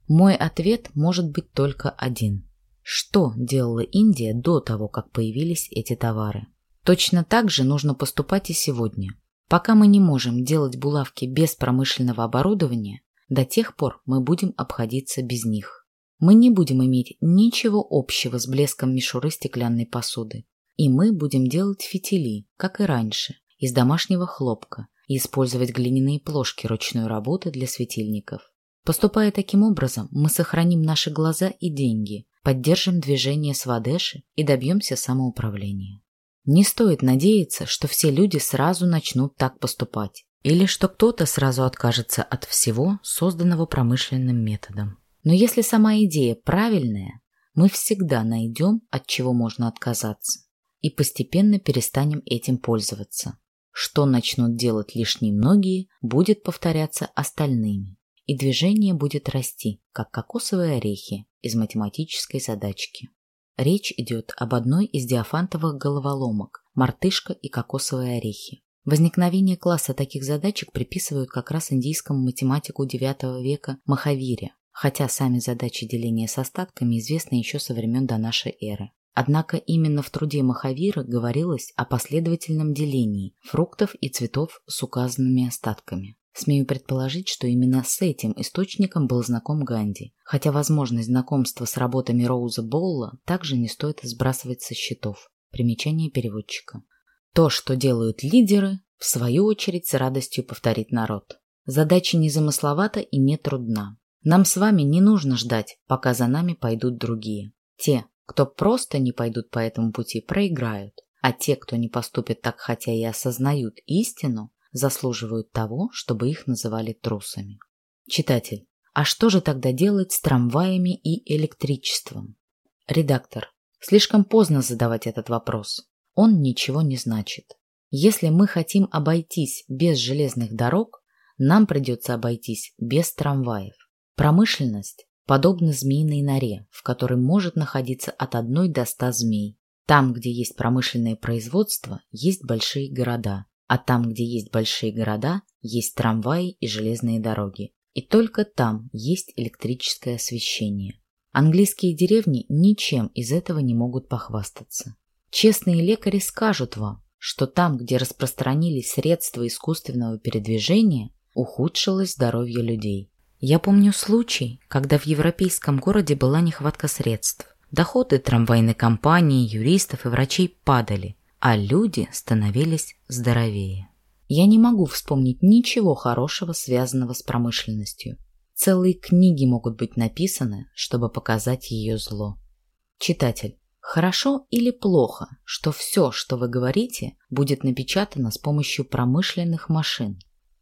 A: Мой ответ может быть только один. Что делала Индия до того, как появились эти товары? Точно так же нужно поступать и сегодня. Пока мы не можем делать булавки без промышленного оборудования, до тех пор мы будем обходиться без них. Мы не будем иметь ничего общего с блеском мишуры стеклянной посуды. И мы будем делать фитили, как и раньше, из домашнего хлопка и использовать глиняные плошки ручной работы для светильников. Поступая таким образом, мы сохраним наши глаза и деньги, поддержим движение Свадеши и добьемся самоуправления. Не стоит надеяться, что все люди сразу начнут так поступать, или что кто-то сразу откажется от всего, созданного промышленным методом. Но если сама идея правильная, мы всегда найдем, от чего можно отказаться, и постепенно перестанем этим пользоваться. Что начнут делать лишь немногие, будет повторяться остальными, и движение будет расти, как кокосовые орехи из математической задачки. Речь идет об одной из диафантовых головоломок – мартышка и кокосовые орехи. Возникновение класса таких задачек приписывают как раз индийскому математику IX века Махавире, хотя сами задачи деления с остатками известны еще со времен до нашей эры. Однако именно в труде Махавира говорилось о последовательном делении фруктов и цветов с указанными остатками. Смею предположить, что именно с этим источником был знаком Ганди, хотя возможность знакомства с работами Роуза Боула также не стоит сбрасывать со счетов. Примечание переводчика. То, что делают лидеры, в свою очередь с радостью повторит народ. Задача незамысловата и не трудна. Нам с вами не нужно ждать, пока за нами пойдут другие. Те, кто просто не пойдут по этому пути, проиграют, а те, кто не поступит так, хотя и осознают истину, заслуживают того, чтобы их называли трусами. Читатель, а что же тогда делать с трамваями и электричеством? Редактор, слишком поздно задавать этот вопрос. Он ничего не значит. Если мы хотим обойтись без железных дорог, нам придется обойтись без трамваев. Промышленность подобна змеиной норе, в которой может находиться от одной до ста змей. Там, где есть промышленное производство, есть большие города. А там, где есть большие города, есть трамваи и железные дороги. И только там есть электрическое освещение. Английские деревни ничем из этого не могут похвастаться. Честные лекари скажут вам, что там, где распространились средства искусственного передвижения, ухудшилось здоровье людей. Я помню случай, когда в европейском городе была нехватка средств. Доходы трамвайной компании, юристов и врачей падали, а люди становились здоровее. Я не могу вспомнить ничего хорошего, связанного с промышленностью. Целые книги могут быть написаны, чтобы показать ее зло. Читатель, хорошо или плохо, что все, что вы говорите, будет напечатано с помощью промышленных машин?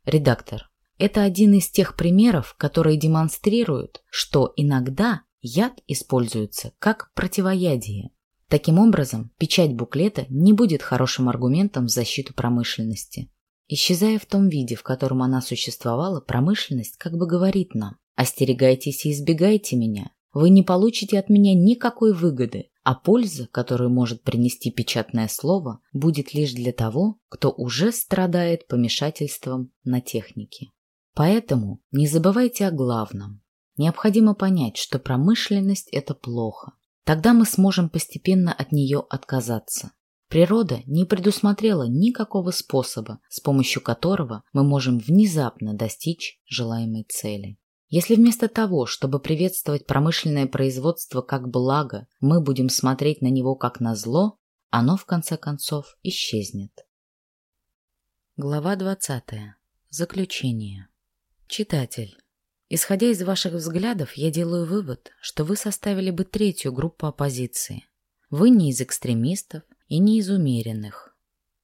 A: Редактор, это один из тех примеров, которые демонстрируют, что иногда яд используется как противоядие. Таким образом, печать буклета не будет хорошим аргументом в защиту промышленности. Исчезая в том виде, в котором она существовала, промышленность как бы говорит нам «Остерегайтесь и избегайте меня. Вы не получите от меня никакой выгоды, а польза, которую может принести печатное слово, будет лишь для того, кто уже страдает помешательством на технике». Поэтому не забывайте о главном. Необходимо понять, что промышленность – это плохо. Тогда мы сможем постепенно от нее отказаться. Природа не предусмотрела никакого способа, с помощью которого мы можем внезапно достичь желаемой цели. Если вместо того, чтобы приветствовать промышленное производство как благо, мы будем смотреть на него как на зло, оно в конце концов исчезнет. Глава 20. Заключение. Читатель. Исходя из ваших взглядов, я делаю вывод, что вы составили бы третью группу оппозиции. Вы не из экстремистов и не из умеренных.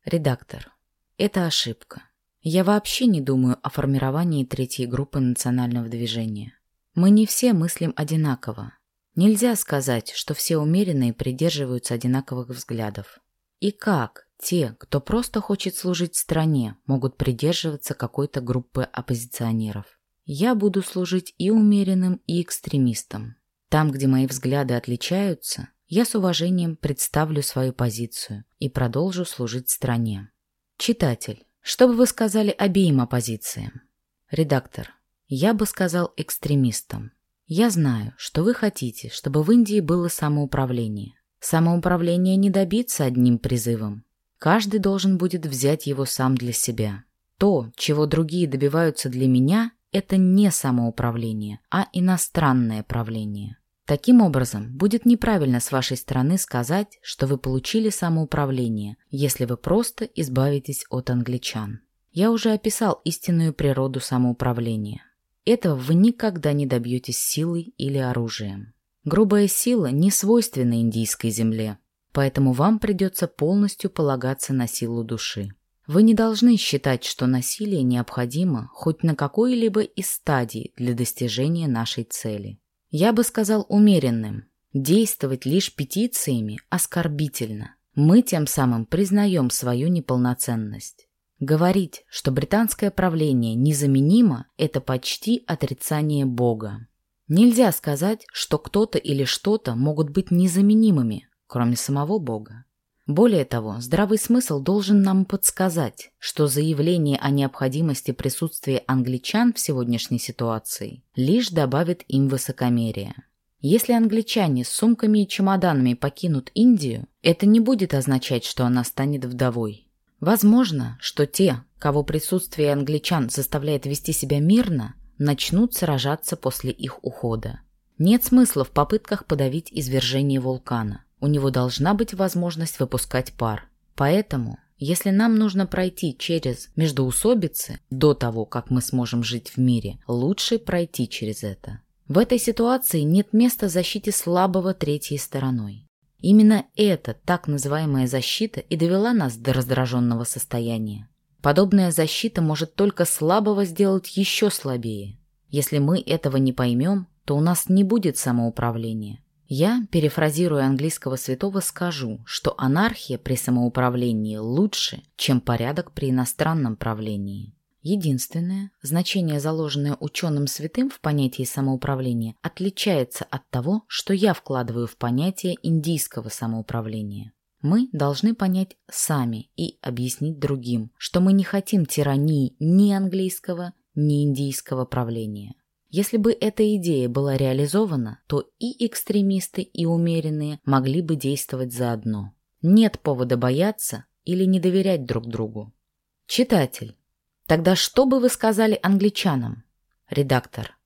A: Редактор. Это ошибка. Я вообще не думаю о формировании третьей группы национального движения. Мы не все мыслим одинаково. Нельзя сказать, что все умеренные придерживаются одинаковых взглядов. И как те, кто просто хочет служить стране, могут придерживаться какой-то группы оппозиционеров? Я буду служить и умеренным, и экстремистом. Там, где мои взгляды отличаются, я с уважением представлю свою позицию и продолжу служить стране. Читатель, что бы вы сказали обеим оппозициям? Редактор, я бы сказал экстремистам. Я знаю, что вы хотите, чтобы в Индии было самоуправление. Самоуправление не добиться одним призывом. Каждый должен будет взять его сам для себя. То, чего другие добиваются для меня, это не самоуправление, а иностранное правление. Таким образом, будет неправильно с вашей стороны сказать, что вы получили самоуправление, если вы просто избавитесь от англичан. Я уже описал истинную природу самоуправления. Этого вы никогда не добьетесь силой или оружием. Грубая сила не свойственна индийской земле. Поэтому вам придется полностью полагаться на силу души. Вы не должны считать, что насилие необходимо хоть на какой-либо из стадий для достижения нашей цели. Я бы сказал умеренным. Действовать лишь петициями оскорбительно. Мы тем самым признаем свою неполноценность. Говорить, что британское правление незаменимо, это почти отрицание Бога. Нельзя сказать, что кто-то или что-то могут быть незаменимыми, кроме самого Бога. Более того, здравый смысл должен нам подсказать, что заявление о необходимости присутствия англичан в сегодняшней ситуации лишь добавит им высокомерия. Если англичане с сумками и чемоданами покинут Индию, это не будет означать, что она станет вдовой. Возможно, что те, кого присутствие англичан заставляет вести себя мирно, начнут сражаться после их ухода. Нет смысла в попытках подавить извержение вулкана. У него должна быть возможность выпускать пар. Поэтому, если нам нужно пройти через междоусобицы до того, как мы сможем жить в мире, лучше пройти через это. В этой ситуации нет места защите слабого третьей стороной. Именно эта так называемая защита и довела нас до раздраженного состояния. Подобная защита может только слабого сделать еще слабее. Если мы этого не поймем, то у нас не будет самоуправления. Я, перефразируя английского святого, скажу, что анархия при самоуправлении лучше, чем порядок при иностранном правлении. Единственное, значение, заложенное ученым святым в понятии самоуправления, отличается от того, что я вкладываю в понятие индийского самоуправления. Мы должны понять сами и объяснить другим, что мы не хотим тирании ни английского, ни индийского правления. Если бы эта идея была реализована, то и экстремисты, и умеренные могли бы действовать заодно. Нет повода бояться или не доверять друг другу. Читатель. Тогда что бы вы сказали англичанам? Редактор.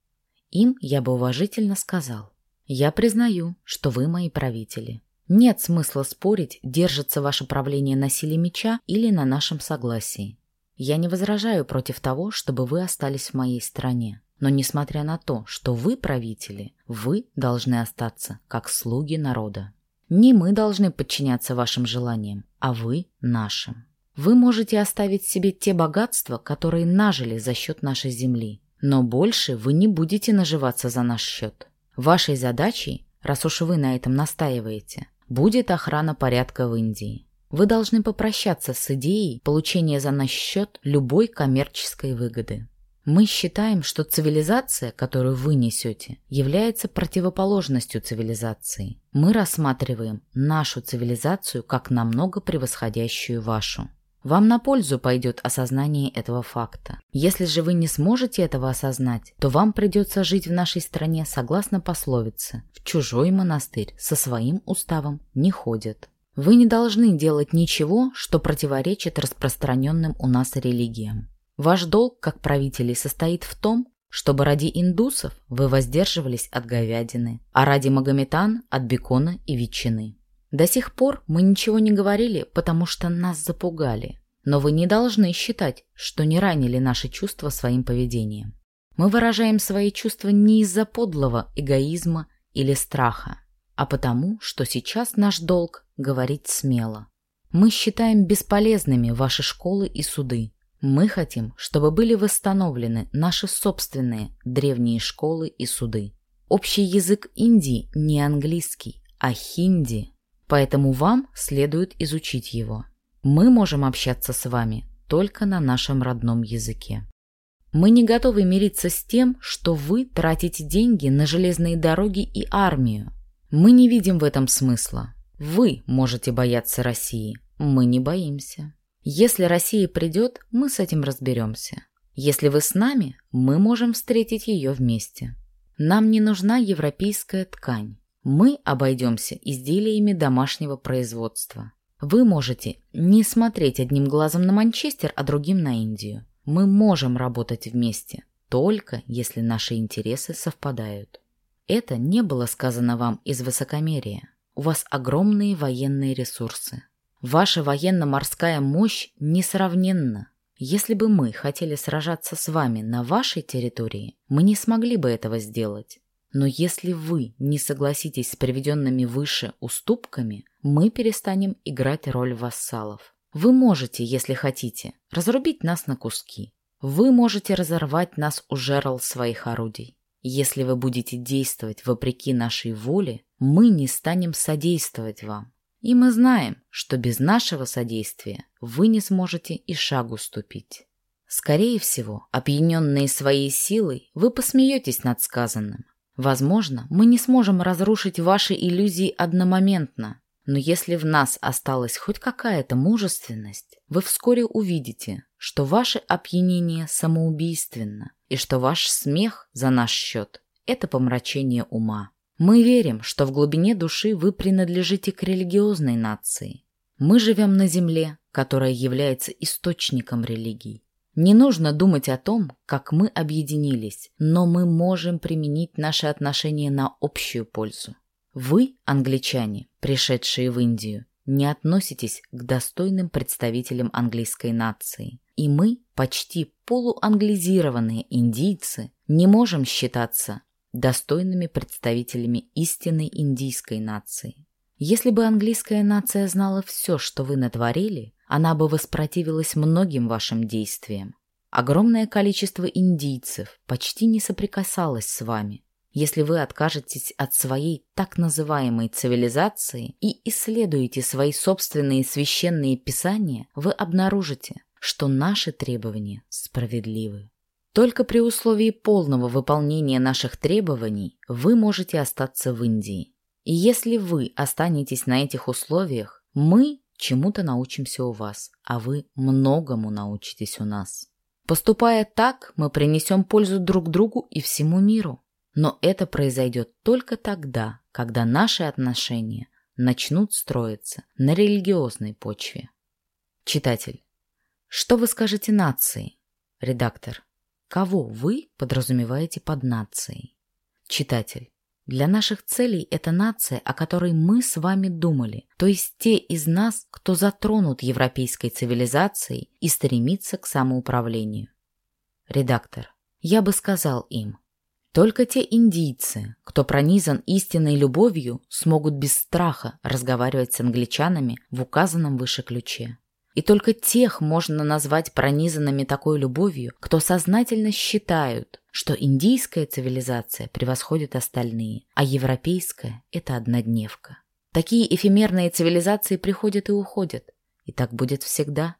A: Им я бы уважительно сказал. Я признаю, что вы мои правители. Нет смысла спорить, держится ваше правление на силе меча или на нашем согласии. Я не возражаю против того, чтобы вы остались в моей стране. Но несмотря на то, что вы правители, вы должны остаться как слуги народа. Не мы должны подчиняться вашим желаниям, а вы нашим. Вы можете оставить себе те богатства, которые нажили за счет нашей земли, но больше вы не будете наживаться за наш счет. Вашей задачей, раз уж вы на этом настаиваете, будет охрана порядка в Индии. Вы должны попрощаться с идеей получения за наш счет любой коммерческой выгоды. Мы считаем, что цивилизация, которую вы несете, является противоположностью цивилизации. Мы рассматриваем нашу цивилизацию как намного превосходящую вашу. Вам на пользу пойдет осознание этого факта. Если же вы не сможете этого осознать, то вам придется жить в нашей стране согласно пословице «в чужой монастырь со своим уставом не ходят». Вы не должны делать ничего, что противоречит распространенным у нас религиям. Ваш долг, как правителей, состоит в том, чтобы ради индусов вы воздерживались от говядины, а ради магометан – от бекона и ветчины. До сих пор мы ничего не говорили, потому что нас запугали. Но вы не должны считать, что не ранили наши чувства своим поведением. Мы выражаем свои чувства не из-за подлого эгоизма или страха, а потому, что сейчас наш долг – говорить смело. Мы считаем бесполезными ваши школы и суды, мы хотим, чтобы были восстановлены наши собственные древние школы и суды. Общий язык Индии не английский, а хинди, поэтому вам следует изучить его. Мы можем общаться с вами только на нашем родном языке. Мы не готовы мириться с тем, что вы тратите деньги на железные дороги и армию. Мы не видим в этом смысла. Вы можете бояться России, мы не боимся. Если Россия придет, мы с этим разберемся. Если вы с нами, мы можем встретить ее вместе. Нам не нужна европейская ткань. Мы обойдемся изделиями домашнего производства. Вы можете не смотреть одним глазом на Манчестер, а другим на Индию. Мы можем работать вместе, только если наши интересы совпадают. Это не было сказано вам из высокомерия. У вас огромные военные ресурсы. Ваша военно-морская мощь несравненна. Если бы мы хотели сражаться с вами на вашей территории, мы не смогли бы этого сделать. Но если вы не согласитесь с приведенными выше уступками, мы перестанем играть роль вассалов. Вы можете, если хотите, разрубить нас на куски. Вы можете разорвать нас у жерл своих орудий. Если вы будете действовать вопреки нашей воле, мы не станем содействовать вам. И мы знаем, что без нашего содействия вы не сможете и шагу ступить. Скорее всего, опьяненные своей силой, вы посмеетесь над сказанным. Возможно, мы не сможем разрушить ваши иллюзии одномоментно, но если в нас осталась хоть какая-то мужественность, вы вскоре увидите, что ваше опьянение самоубийственно и что ваш смех за наш счет – это помрачение ума. Мы верим, что в глубине души вы принадлежите к религиозной нации. Мы живем на земле, которая является источником религий. Не нужно думать о том, как мы объединились, но мы можем применить наши отношения на общую пользу. Вы, англичане, пришедшие в Индию, не относитесь к достойным представителям английской нации. И мы, почти полуанглизированные индийцы, не можем считаться достойными представителями истинной индийской нации. Если бы английская нация знала все, что вы натворили, она бы воспротивилась многим вашим действиям. Огромное количество индийцев почти не соприкасалось с вами. Если вы откажетесь от своей так называемой цивилизации и исследуете свои собственные священные писания, вы обнаружите, что наши требования справедливы. Только при условии полного выполнения наших требований вы можете остаться в Индии. И если вы останетесь на этих условиях, мы чему-то научимся у вас, а вы многому научитесь у нас. Поступая так, мы принесем пользу друг другу и всему миру. Но это произойдет только тогда, когда наши отношения начнут строиться на религиозной почве. Читатель. Что вы скажете нации? Редактор. Кого вы подразумеваете под нацией? Читатель. Для наших целей это нация, о которой мы с вами думали, то есть те из нас, кто затронут европейской цивилизацией и стремится к самоуправлению. Редактор. Я бы сказал им, только те индийцы, кто пронизан истинной любовью, смогут без страха разговаривать с англичанами в указанном выше ключе. И только тех можно назвать пронизанными такой любовью, кто сознательно считают, что индийская цивилизация превосходит остальные, а европейская – это однодневка. Такие эфемерные цивилизации приходят и уходят, и так будет всегда.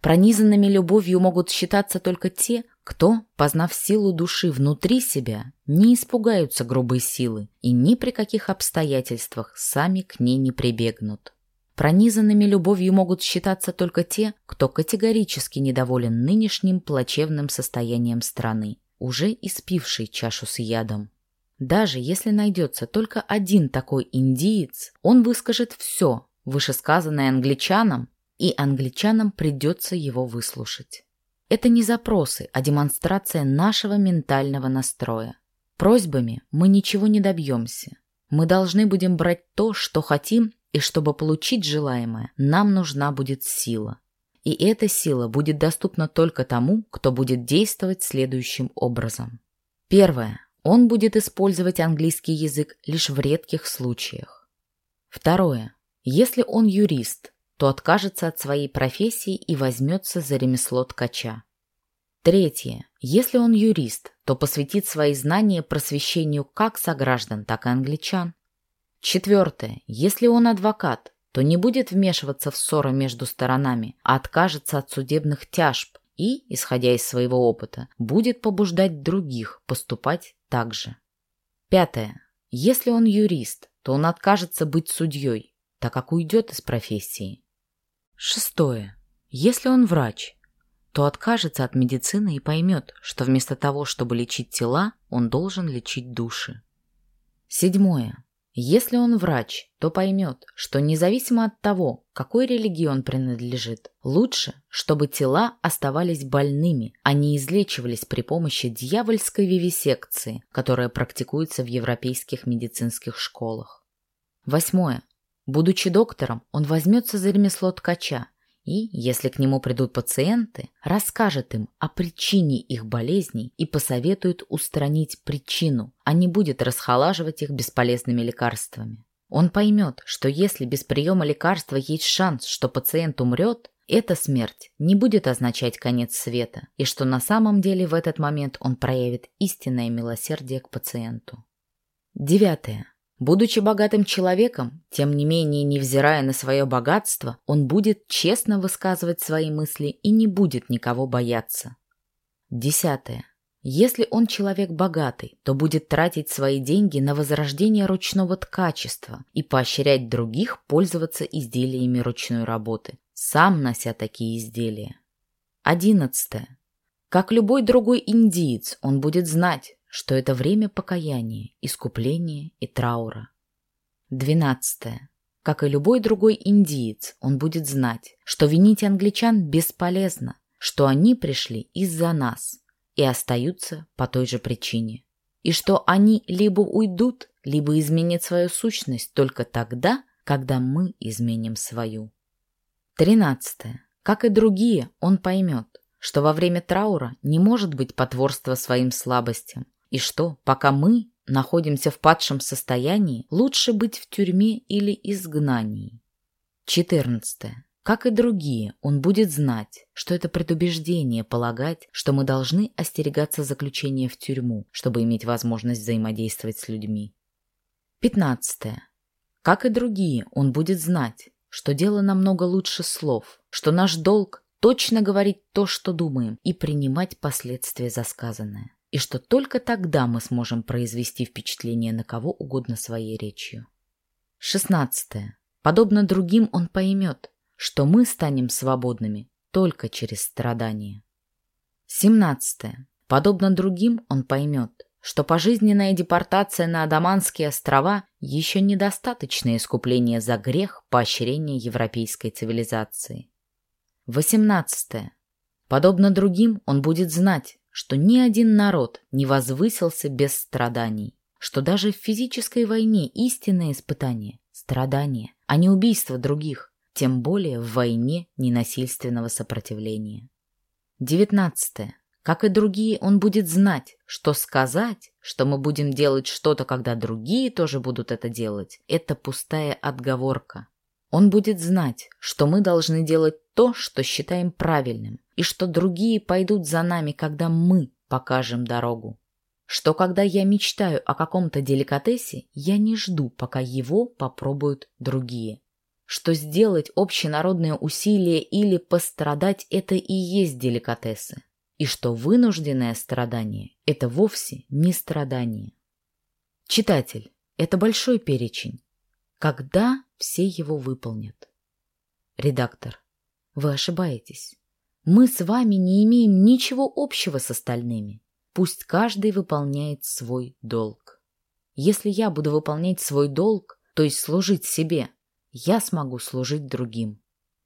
A: Пронизанными любовью могут считаться только те, кто, познав силу души внутри себя, не испугаются грубой силы и ни при каких обстоятельствах сами к ней не прибегнут. Пронизанными любовью могут считаться только те, кто категорически недоволен нынешним плачевным состоянием страны, уже испивший чашу с ядом. Даже если найдется только один такой индиец, он выскажет все, вышесказанное англичанам, и англичанам придется его выслушать. Это не запросы, а демонстрация нашего ментального настроя. Просьбами мы ничего не добьемся. Мы должны будем брать то, что хотим, и чтобы получить желаемое, нам нужна будет сила. И эта сила будет доступна только тому, кто будет действовать следующим образом. Первое. Он будет использовать английский язык лишь в редких случаях. Второе. Если он юрист, то откажется от своей профессии и возьмется за ремесло ткача. Третье. Если он юрист, то посвятит свои знания просвещению как сограждан, так и англичан. Четвертое. Если он адвокат, то не будет вмешиваться в ссоры между сторонами, а откажется от судебных тяжб и, исходя из своего опыта, будет побуждать других поступать так же. Пятое. Если он юрист, то он откажется быть судьей, так как уйдет из профессии. Шестое. Если он врач, то откажется от медицины и поймет, что вместо того, чтобы лечить тела, он должен лечить души. Седьмое. Если он врач, то поймет, что независимо от того, какой религии он принадлежит, лучше, чтобы тела оставались больными, а не излечивались при помощи дьявольской вивисекции, которая практикуется в европейских медицинских школах. Восьмое. Будучи доктором, он возьмется за ремесло ткача и, если к нему придут пациенты, расскажет им о причине их болезней и посоветует устранить причину, а не будет расхолаживать их бесполезными лекарствами. Он поймет, что если без приема лекарства есть шанс, что пациент умрет, эта смерть не будет означать конец света, и что на самом деле в этот момент он проявит истинное милосердие к пациенту. Девятое. Будучи богатым человеком, тем не менее, невзирая на свое богатство, он будет честно высказывать свои мысли и не будет никого бояться. Десятое. Если он человек богатый, то будет тратить свои деньги на возрождение ручного ткачества и поощрять других пользоваться изделиями ручной работы, сам нося такие изделия. Одиннадцатое. Как любой другой индиец, он будет знать, что это время покаяния, искупления и траура. Двенадцатое. Как и любой другой индиец, он будет знать, что винить англичан бесполезно, что они пришли из-за нас и остаются по той же причине, и что они либо уйдут, либо изменят свою сущность только тогда, когда мы изменим свою. Тринадцатое. Как и другие, он поймет, что во время траура не может быть потворства своим слабостям, и что, пока мы находимся в падшем состоянии, лучше быть в тюрьме или изгнании. 14. Как и другие, он будет знать, что это предубеждение полагать, что мы должны остерегаться заключения в тюрьму, чтобы иметь возможность взаимодействовать с людьми. 15. Как и другие, он будет знать, что дело намного лучше слов, что наш долг точно говорить то, что думаем, и принимать последствия за сказанное и что только тогда мы сможем произвести впечатление на кого угодно своей речью. 16. Подобно другим он поймет, что мы станем свободными только через страдания. 17. Подобно другим он поймет, что пожизненная депортация на Адаманские острова еще недостаточное искупление за грех поощрения европейской цивилизации. 18. Подобно другим он будет знать, что ни один народ не возвысился без страданий, что даже в физической войне истинное испытание – страдание, а не убийство других, тем более в войне ненасильственного сопротивления. Девятнадцатое. Как и другие, он будет знать, что сказать, что мы будем делать что-то, когда другие тоже будут это делать, это пустая отговорка. Он будет знать, что мы должны делать то, что считаем правильным, и что другие пойдут за нами, когда мы покажем дорогу. Что когда я мечтаю о каком-то деликатесе, я не жду, пока его попробуют другие. Что сделать общенародное усилие или пострадать – это и есть деликатесы. И что вынужденное страдание – это вовсе не страдание. Читатель, это большой перечень. Когда все его выполнят? Редактор, вы ошибаетесь. Мы с вами не имеем ничего общего с остальными. Пусть каждый выполняет свой долг. Если я буду выполнять свой долг, то есть служить себе, я смогу служить другим.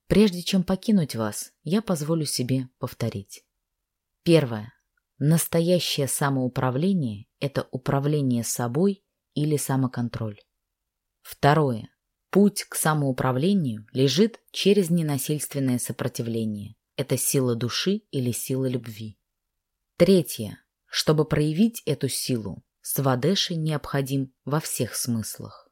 A: Прежде чем покинуть вас, я позволю себе повторить. Первое. Настоящее самоуправление – это управление собой или самоконтроль. Второе. Путь к самоуправлению лежит через ненасильственное сопротивление. Это сила души или сила любви. Третье. Чтобы проявить эту силу, свадеши необходим во всех смыслах.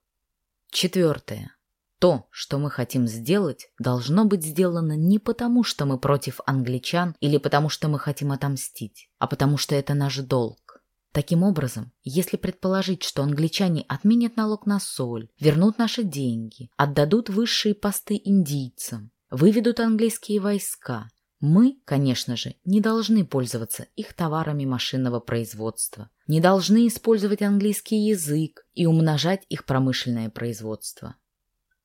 A: Четвертое. То, что мы хотим сделать, должно быть сделано не потому, что мы против англичан или потому, что мы хотим отомстить, а потому что это наш долг. Таким образом, если предположить, что англичане отменят налог на соль, вернут наши деньги, отдадут высшие посты индийцам, выведут английские войска, мы, конечно же, не должны пользоваться их товарами машинного производства, не должны использовать английский язык и умножать их промышленное производство.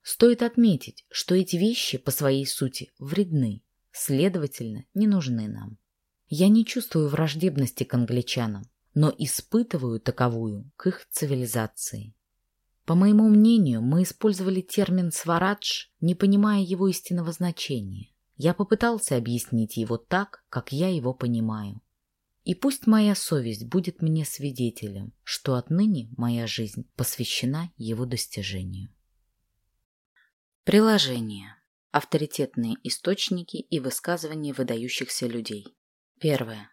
A: Стоит отметить, что эти вещи по своей сути вредны, следовательно, не нужны нам. Я не чувствую враждебности к англичанам, но испытываю таковую к их цивилизации. По моему мнению, мы использовали термин «сварадж», не понимая его истинного значения. Я попытался объяснить его так, как я его понимаю. И пусть моя совесть будет мне свидетелем, что отныне моя жизнь посвящена его достижению. Приложение. Авторитетные источники и высказывания выдающихся людей. Первое.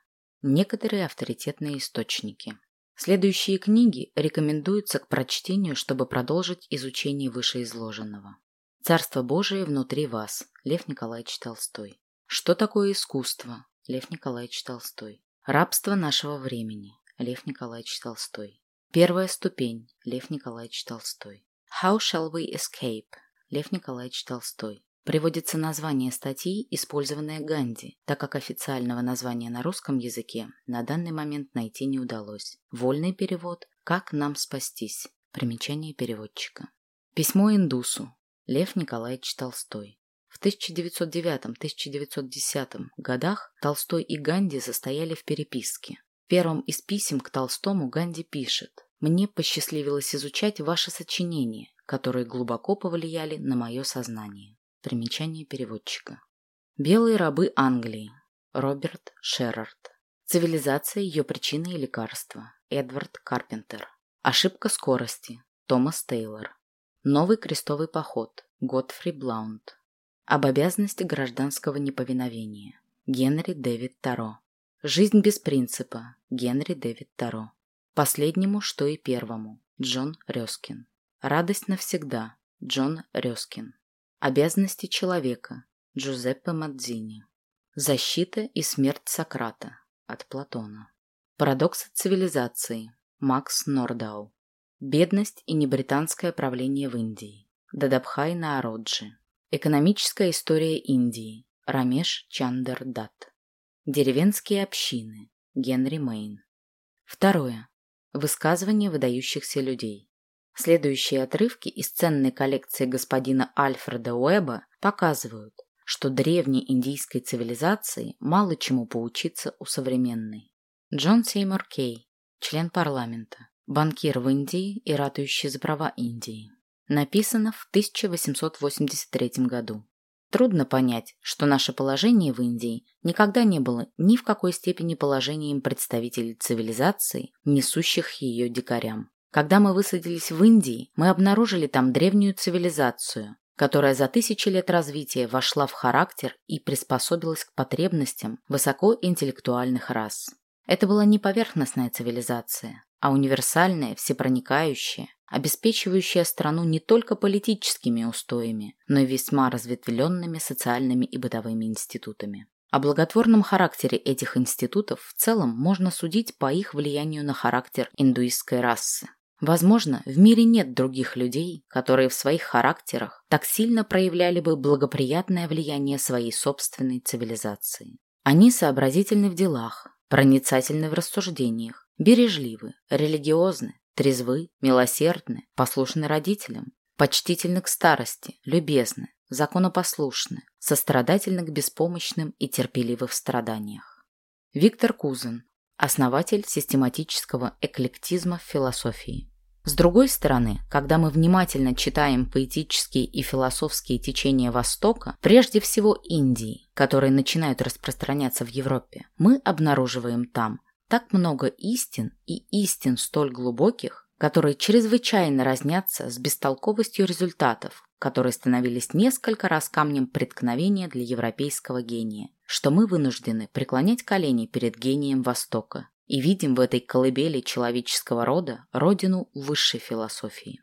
A: Некоторые авторитетные источники. Следующие книги рекомендуются к прочтению, чтобы продолжить изучение вышеизложенного. «Царство Божие внутри вас» Лев Николаевич Толстой. «Что такое искусство?» Лев Николаевич Толстой. «Рабство нашего времени» Лев Николаевич Толстой. «Первая ступень» Лев Николаевич Толстой. «How shall we escape?» Лев Николаевич Толстой. Приводится название статьи, использованное Ганди, так как официального названия на русском языке на данный момент найти не удалось. Вольный перевод «Как нам спастись?» Примечание переводчика. Письмо индусу. Лев Николаевич Толстой. В 1909-1910 годах Толстой и Ганди состояли в переписке. В первом из писем к Толстому Ганди пишет «Мне посчастливилось изучать ваши сочинения, которые глубоко повлияли на мое сознание». Примечание переводчика. Белые рабы Англии. Роберт Шерард. Цивилизация, ее причины и лекарства. Эдвард Карпентер. Ошибка скорости. Томас Тейлор. Новый крестовый поход. Готфри Блаунд. Об обязанности гражданского неповиновения. Генри Дэвид Таро. Жизнь без принципа. Генри Дэвид Таро. Последнему, что и первому. Джон Рёскин. Радость навсегда. Джон Рёскин. Обязанности человека. Джузеппе Мадзини. Защита и смерть Сократа. От Платона. Парадоксы цивилизации. Макс Нордау. Бедность и небританское правление в Индии. Дадабхай Наароджи. Экономическая история Индии. Рамеш Чандер Дат. Деревенские общины. Генри Мейн. Второе. Высказывания выдающихся людей. Следующие отрывки из ценной коллекции господина Альфреда Уэба показывают, что древней индийской цивилизации мало чему поучиться у современной. Джон Сеймур Кей, член парламента, банкир в Индии и ратующий за права Индии. Написано в 1883 году. Трудно понять, что наше положение в Индии никогда не было ни в какой степени положением представителей цивилизации, несущих ее дикарям. Когда мы высадились в Индии, мы обнаружили там древнюю цивилизацию, которая за тысячи лет развития вошла в характер и приспособилась к потребностям высокоинтеллектуальных рас. Это была не поверхностная цивилизация, а универсальная, всепроникающая, обеспечивающая страну не только политическими устоями, но и весьма разветвленными социальными и бытовыми институтами. О благотворном характере этих институтов в целом можно судить по их влиянию на характер индуистской расы. Возможно, в мире нет других людей, которые в своих характерах так сильно проявляли бы благоприятное влияние своей собственной цивилизации. Они сообразительны в делах, проницательны в рассуждениях, бережливы, религиозны, трезвы, милосердны, послушны родителям, почтительны к старости, любезны, законопослушны, сострадательны к беспомощным и терпеливы в страданиях. Виктор Кузин, основатель систематического эклектизма в философии. С другой стороны, когда мы внимательно читаем поэтические и философские течения Востока, прежде всего Индии, которые начинают распространяться в Европе, мы обнаруживаем там так много истин и истин столь глубоких, которые чрезвычайно разнятся с бестолковостью результатов, которые становились несколько раз камнем преткновения для европейского гения, что мы вынуждены преклонять колени перед гением Востока и видим в этой колыбели человеческого рода родину высшей философии.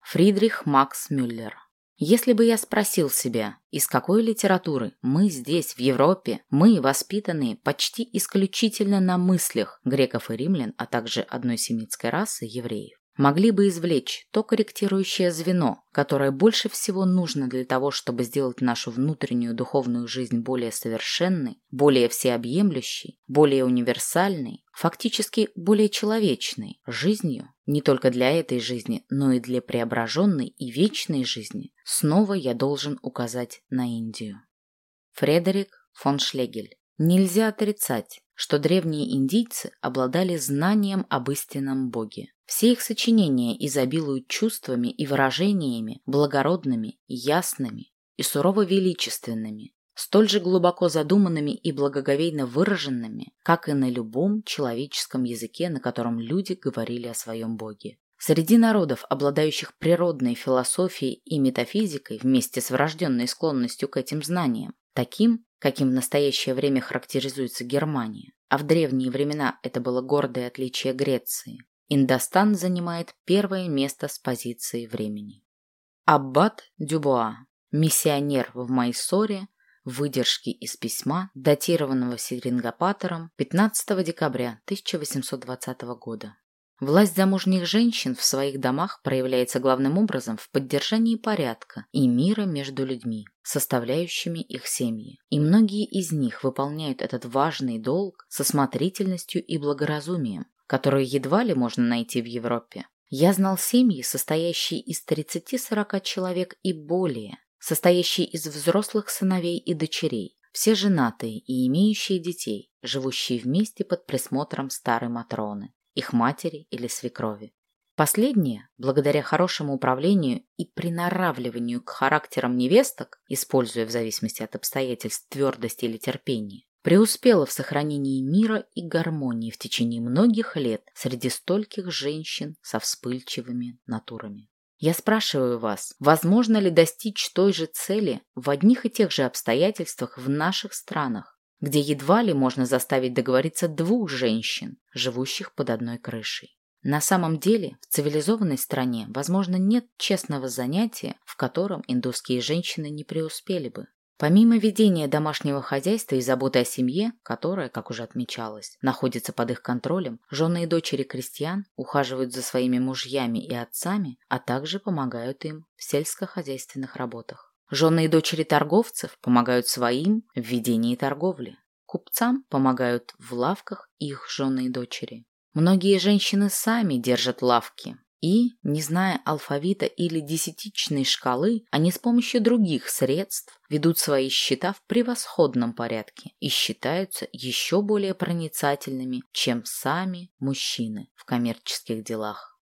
A: Фридрих Макс Мюллер если бы я спросил себя, из какой литературы мы здесь, в Европе, мы, воспитанные почти исключительно на мыслях греков и римлян, а также одной семитской расы, евреев, могли бы извлечь то корректирующее звено, которое больше всего нужно для того, чтобы сделать нашу внутреннюю духовную жизнь более совершенной, более всеобъемлющей, более универсальной, фактически более человечной жизнью, не только для этой жизни, но и для преображенной и вечной жизни, снова я должен указать на Индию. Фредерик фон Шлегель. Нельзя отрицать, что древние индийцы обладали знанием об истинном Боге. Все их сочинения изобилуют чувствами и выражениями благородными, ясными и сурово величественными, столь же глубоко задуманными и благоговейно выраженными, как и на любом человеческом языке, на котором люди говорили о своем Боге. Среди народов, обладающих природной философией и метафизикой вместе с врожденной склонностью к этим знаниям, таким, каким в настоящее время характеризуется Германия, а в древние времена это было гордое отличие Греции, Индостан занимает первое место с позиции времени. Аббат Дюбуа, миссионер в Майсоре, выдержки из письма, датированного Серингопатором 15 декабря 1820 года. Власть замужних женщин в своих домах проявляется главным образом в поддержании порядка и мира между людьми, составляющими их семьи. И многие из них выполняют этот важный долг со смотрительностью и благоразумием, которые едва ли можно найти в Европе. Я знал семьи, состоящие из 30-40 человек и более, состоящие из взрослых сыновей и дочерей, все женатые и имеющие детей, живущие вместе под присмотром старой Матроны их матери или свекрови. Последнее, благодаря хорошему управлению и приноравливанию к характерам невесток, используя в зависимости от обстоятельств твердость или терпение, преуспела в сохранении мира и гармонии в течение многих лет среди стольких женщин со вспыльчивыми натурами. Я спрашиваю вас, возможно ли достичь той же цели в одних и тех же обстоятельствах в наших странах? Где едва ли можно заставить договориться двух женщин, живущих под одной крышей. На самом деле, в цивилизованной стране, возможно, нет честного занятия, в котором индусские женщины не преуспели бы. Помимо ведения домашнего хозяйства и заботы о семье, которая, как уже отмечалось, находится под их контролем, жены и дочери крестьян ухаживают за своими мужьями и отцами, а также помогают им в сельскохозяйственных работах. Жены и дочери торговцев помогают своим в ведении торговли. Купцам помогают в лавках их жены и дочери. Многие женщины сами держат лавки. И, не зная алфавита или десятичной шкалы, они с помощью других средств ведут свои счета в превосходном порядке и считаются еще более проницательными, чем сами мужчины в коммерческих делах.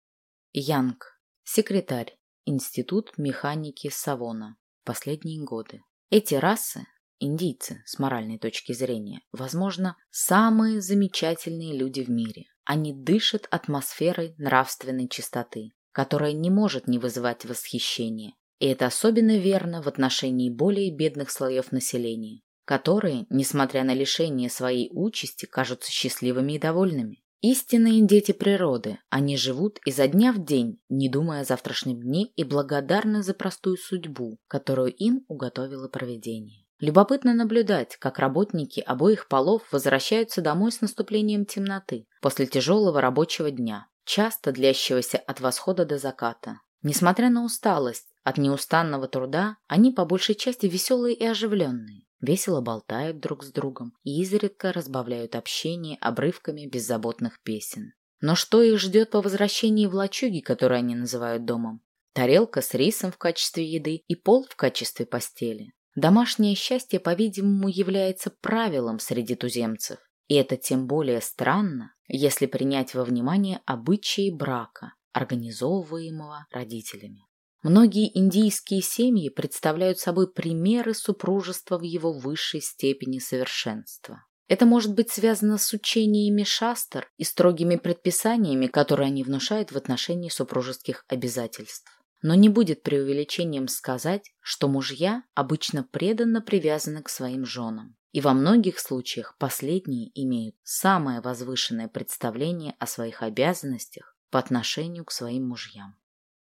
A: Янг, секретарь, Институт механики Савона последние годы. Эти расы, индийцы с моральной точки зрения, возможно, самые замечательные люди в мире. Они дышат атмосферой нравственной чистоты, которая не может не вызывать восхищения. И это особенно верно в отношении более бедных слоев населения, которые, несмотря на лишение своей участи, кажутся счастливыми и довольными. Истинные дети природы, они живут изо дня в день, не думая о завтрашнем дне и благодарны за простую судьбу, которую им уготовило провидение. Любопытно наблюдать, как работники обоих полов возвращаются домой с наступлением темноты после тяжелого рабочего дня, часто длящегося от восхода до заката. Несмотря на усталость от неустанного труда, они по большей части веселые и оживленные весело болтают друг с другом и изредка разбавляют общение обрывками беззаботных песен. Но что их ждет по возвращении в лачуги, которые они называют домом? Тарелка с рисом в качестве еды и пол в качестве постели. Домашнее счастье, по-видимому, является правилом среди туземцев. И это тем более странно, если принять во внимание обычаи брака, организовываемого родителями. Многие индийские семьи представляют собой примеры супружества в его высшей степени совершенства. Это может быть связано с учениями шастер и строгими предписаниями, которые они внушают в отношении супружеских обязательств. Но не будет преувеличением сказать, что мужья обычно преданно привязаны к своим женам. И во многих случаях последние имеют самое возвышенное представление о своих обязанностях по отношению к своим мужьям.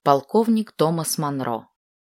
A: Полковник Томас Монро.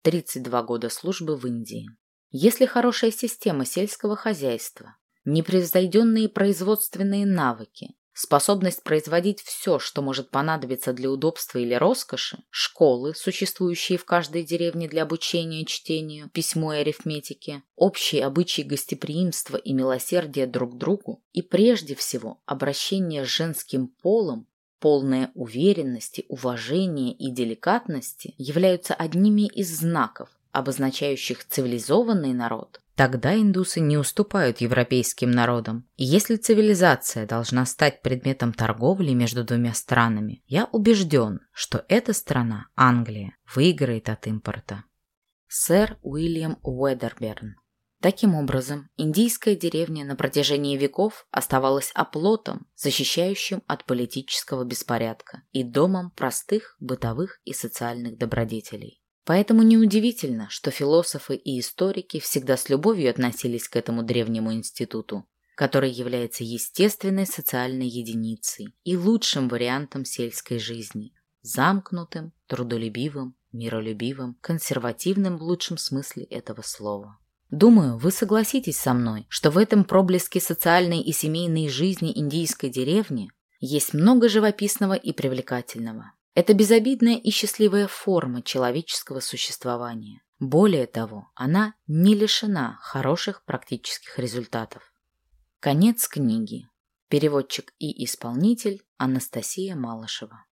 A: 32 года службы в Индии. Если хорошая система сельского хозяйства, непревзойденные производственные навыки, способность производить все, что может понадобиться для удобства или роскоши, школы, существующие в каждой деревне для обучения чтению, письму и арифметике, общие обычаи гостеприимства и милосердия друг другу и, прежде всего, обращение с женским полом полная уверенности, уважения и деликатности являются одними из знаков, обозначающих цивилизованный народ, тогда индусы не уступают европейским народам. И если цивилизация должна стать предметом торговли между двумя странами, я убежден, что эта страна, Англия, выиграет от импорта. Сэр Уильям Уэдерберн Таким образом, индийская деревня на протяжении веков оставалась оплотом, защищающим от политического беспорядка и домом простых бытовых и социальных добродетелей. Поэтому неудивительно, что философы и историки всегда с любовью относились к этому древнему институту, который является естественной социальной единицей и лучшим вариантом сельской жизни, замкнутым, трудолюбивым, миролюбивым, консервативным в лучшем смысле этого слова. Думаю, вы согласитесь со мной, что в этом проблеске социальной и семейной жизни индийской деревни есть много живописного и привлекательного. Это безобидная и счастливая форма человеческого существования. Более того, она не лишена хороших практических результатов. Конец книги. Переводчик и исполнитель Анастасия Малышева.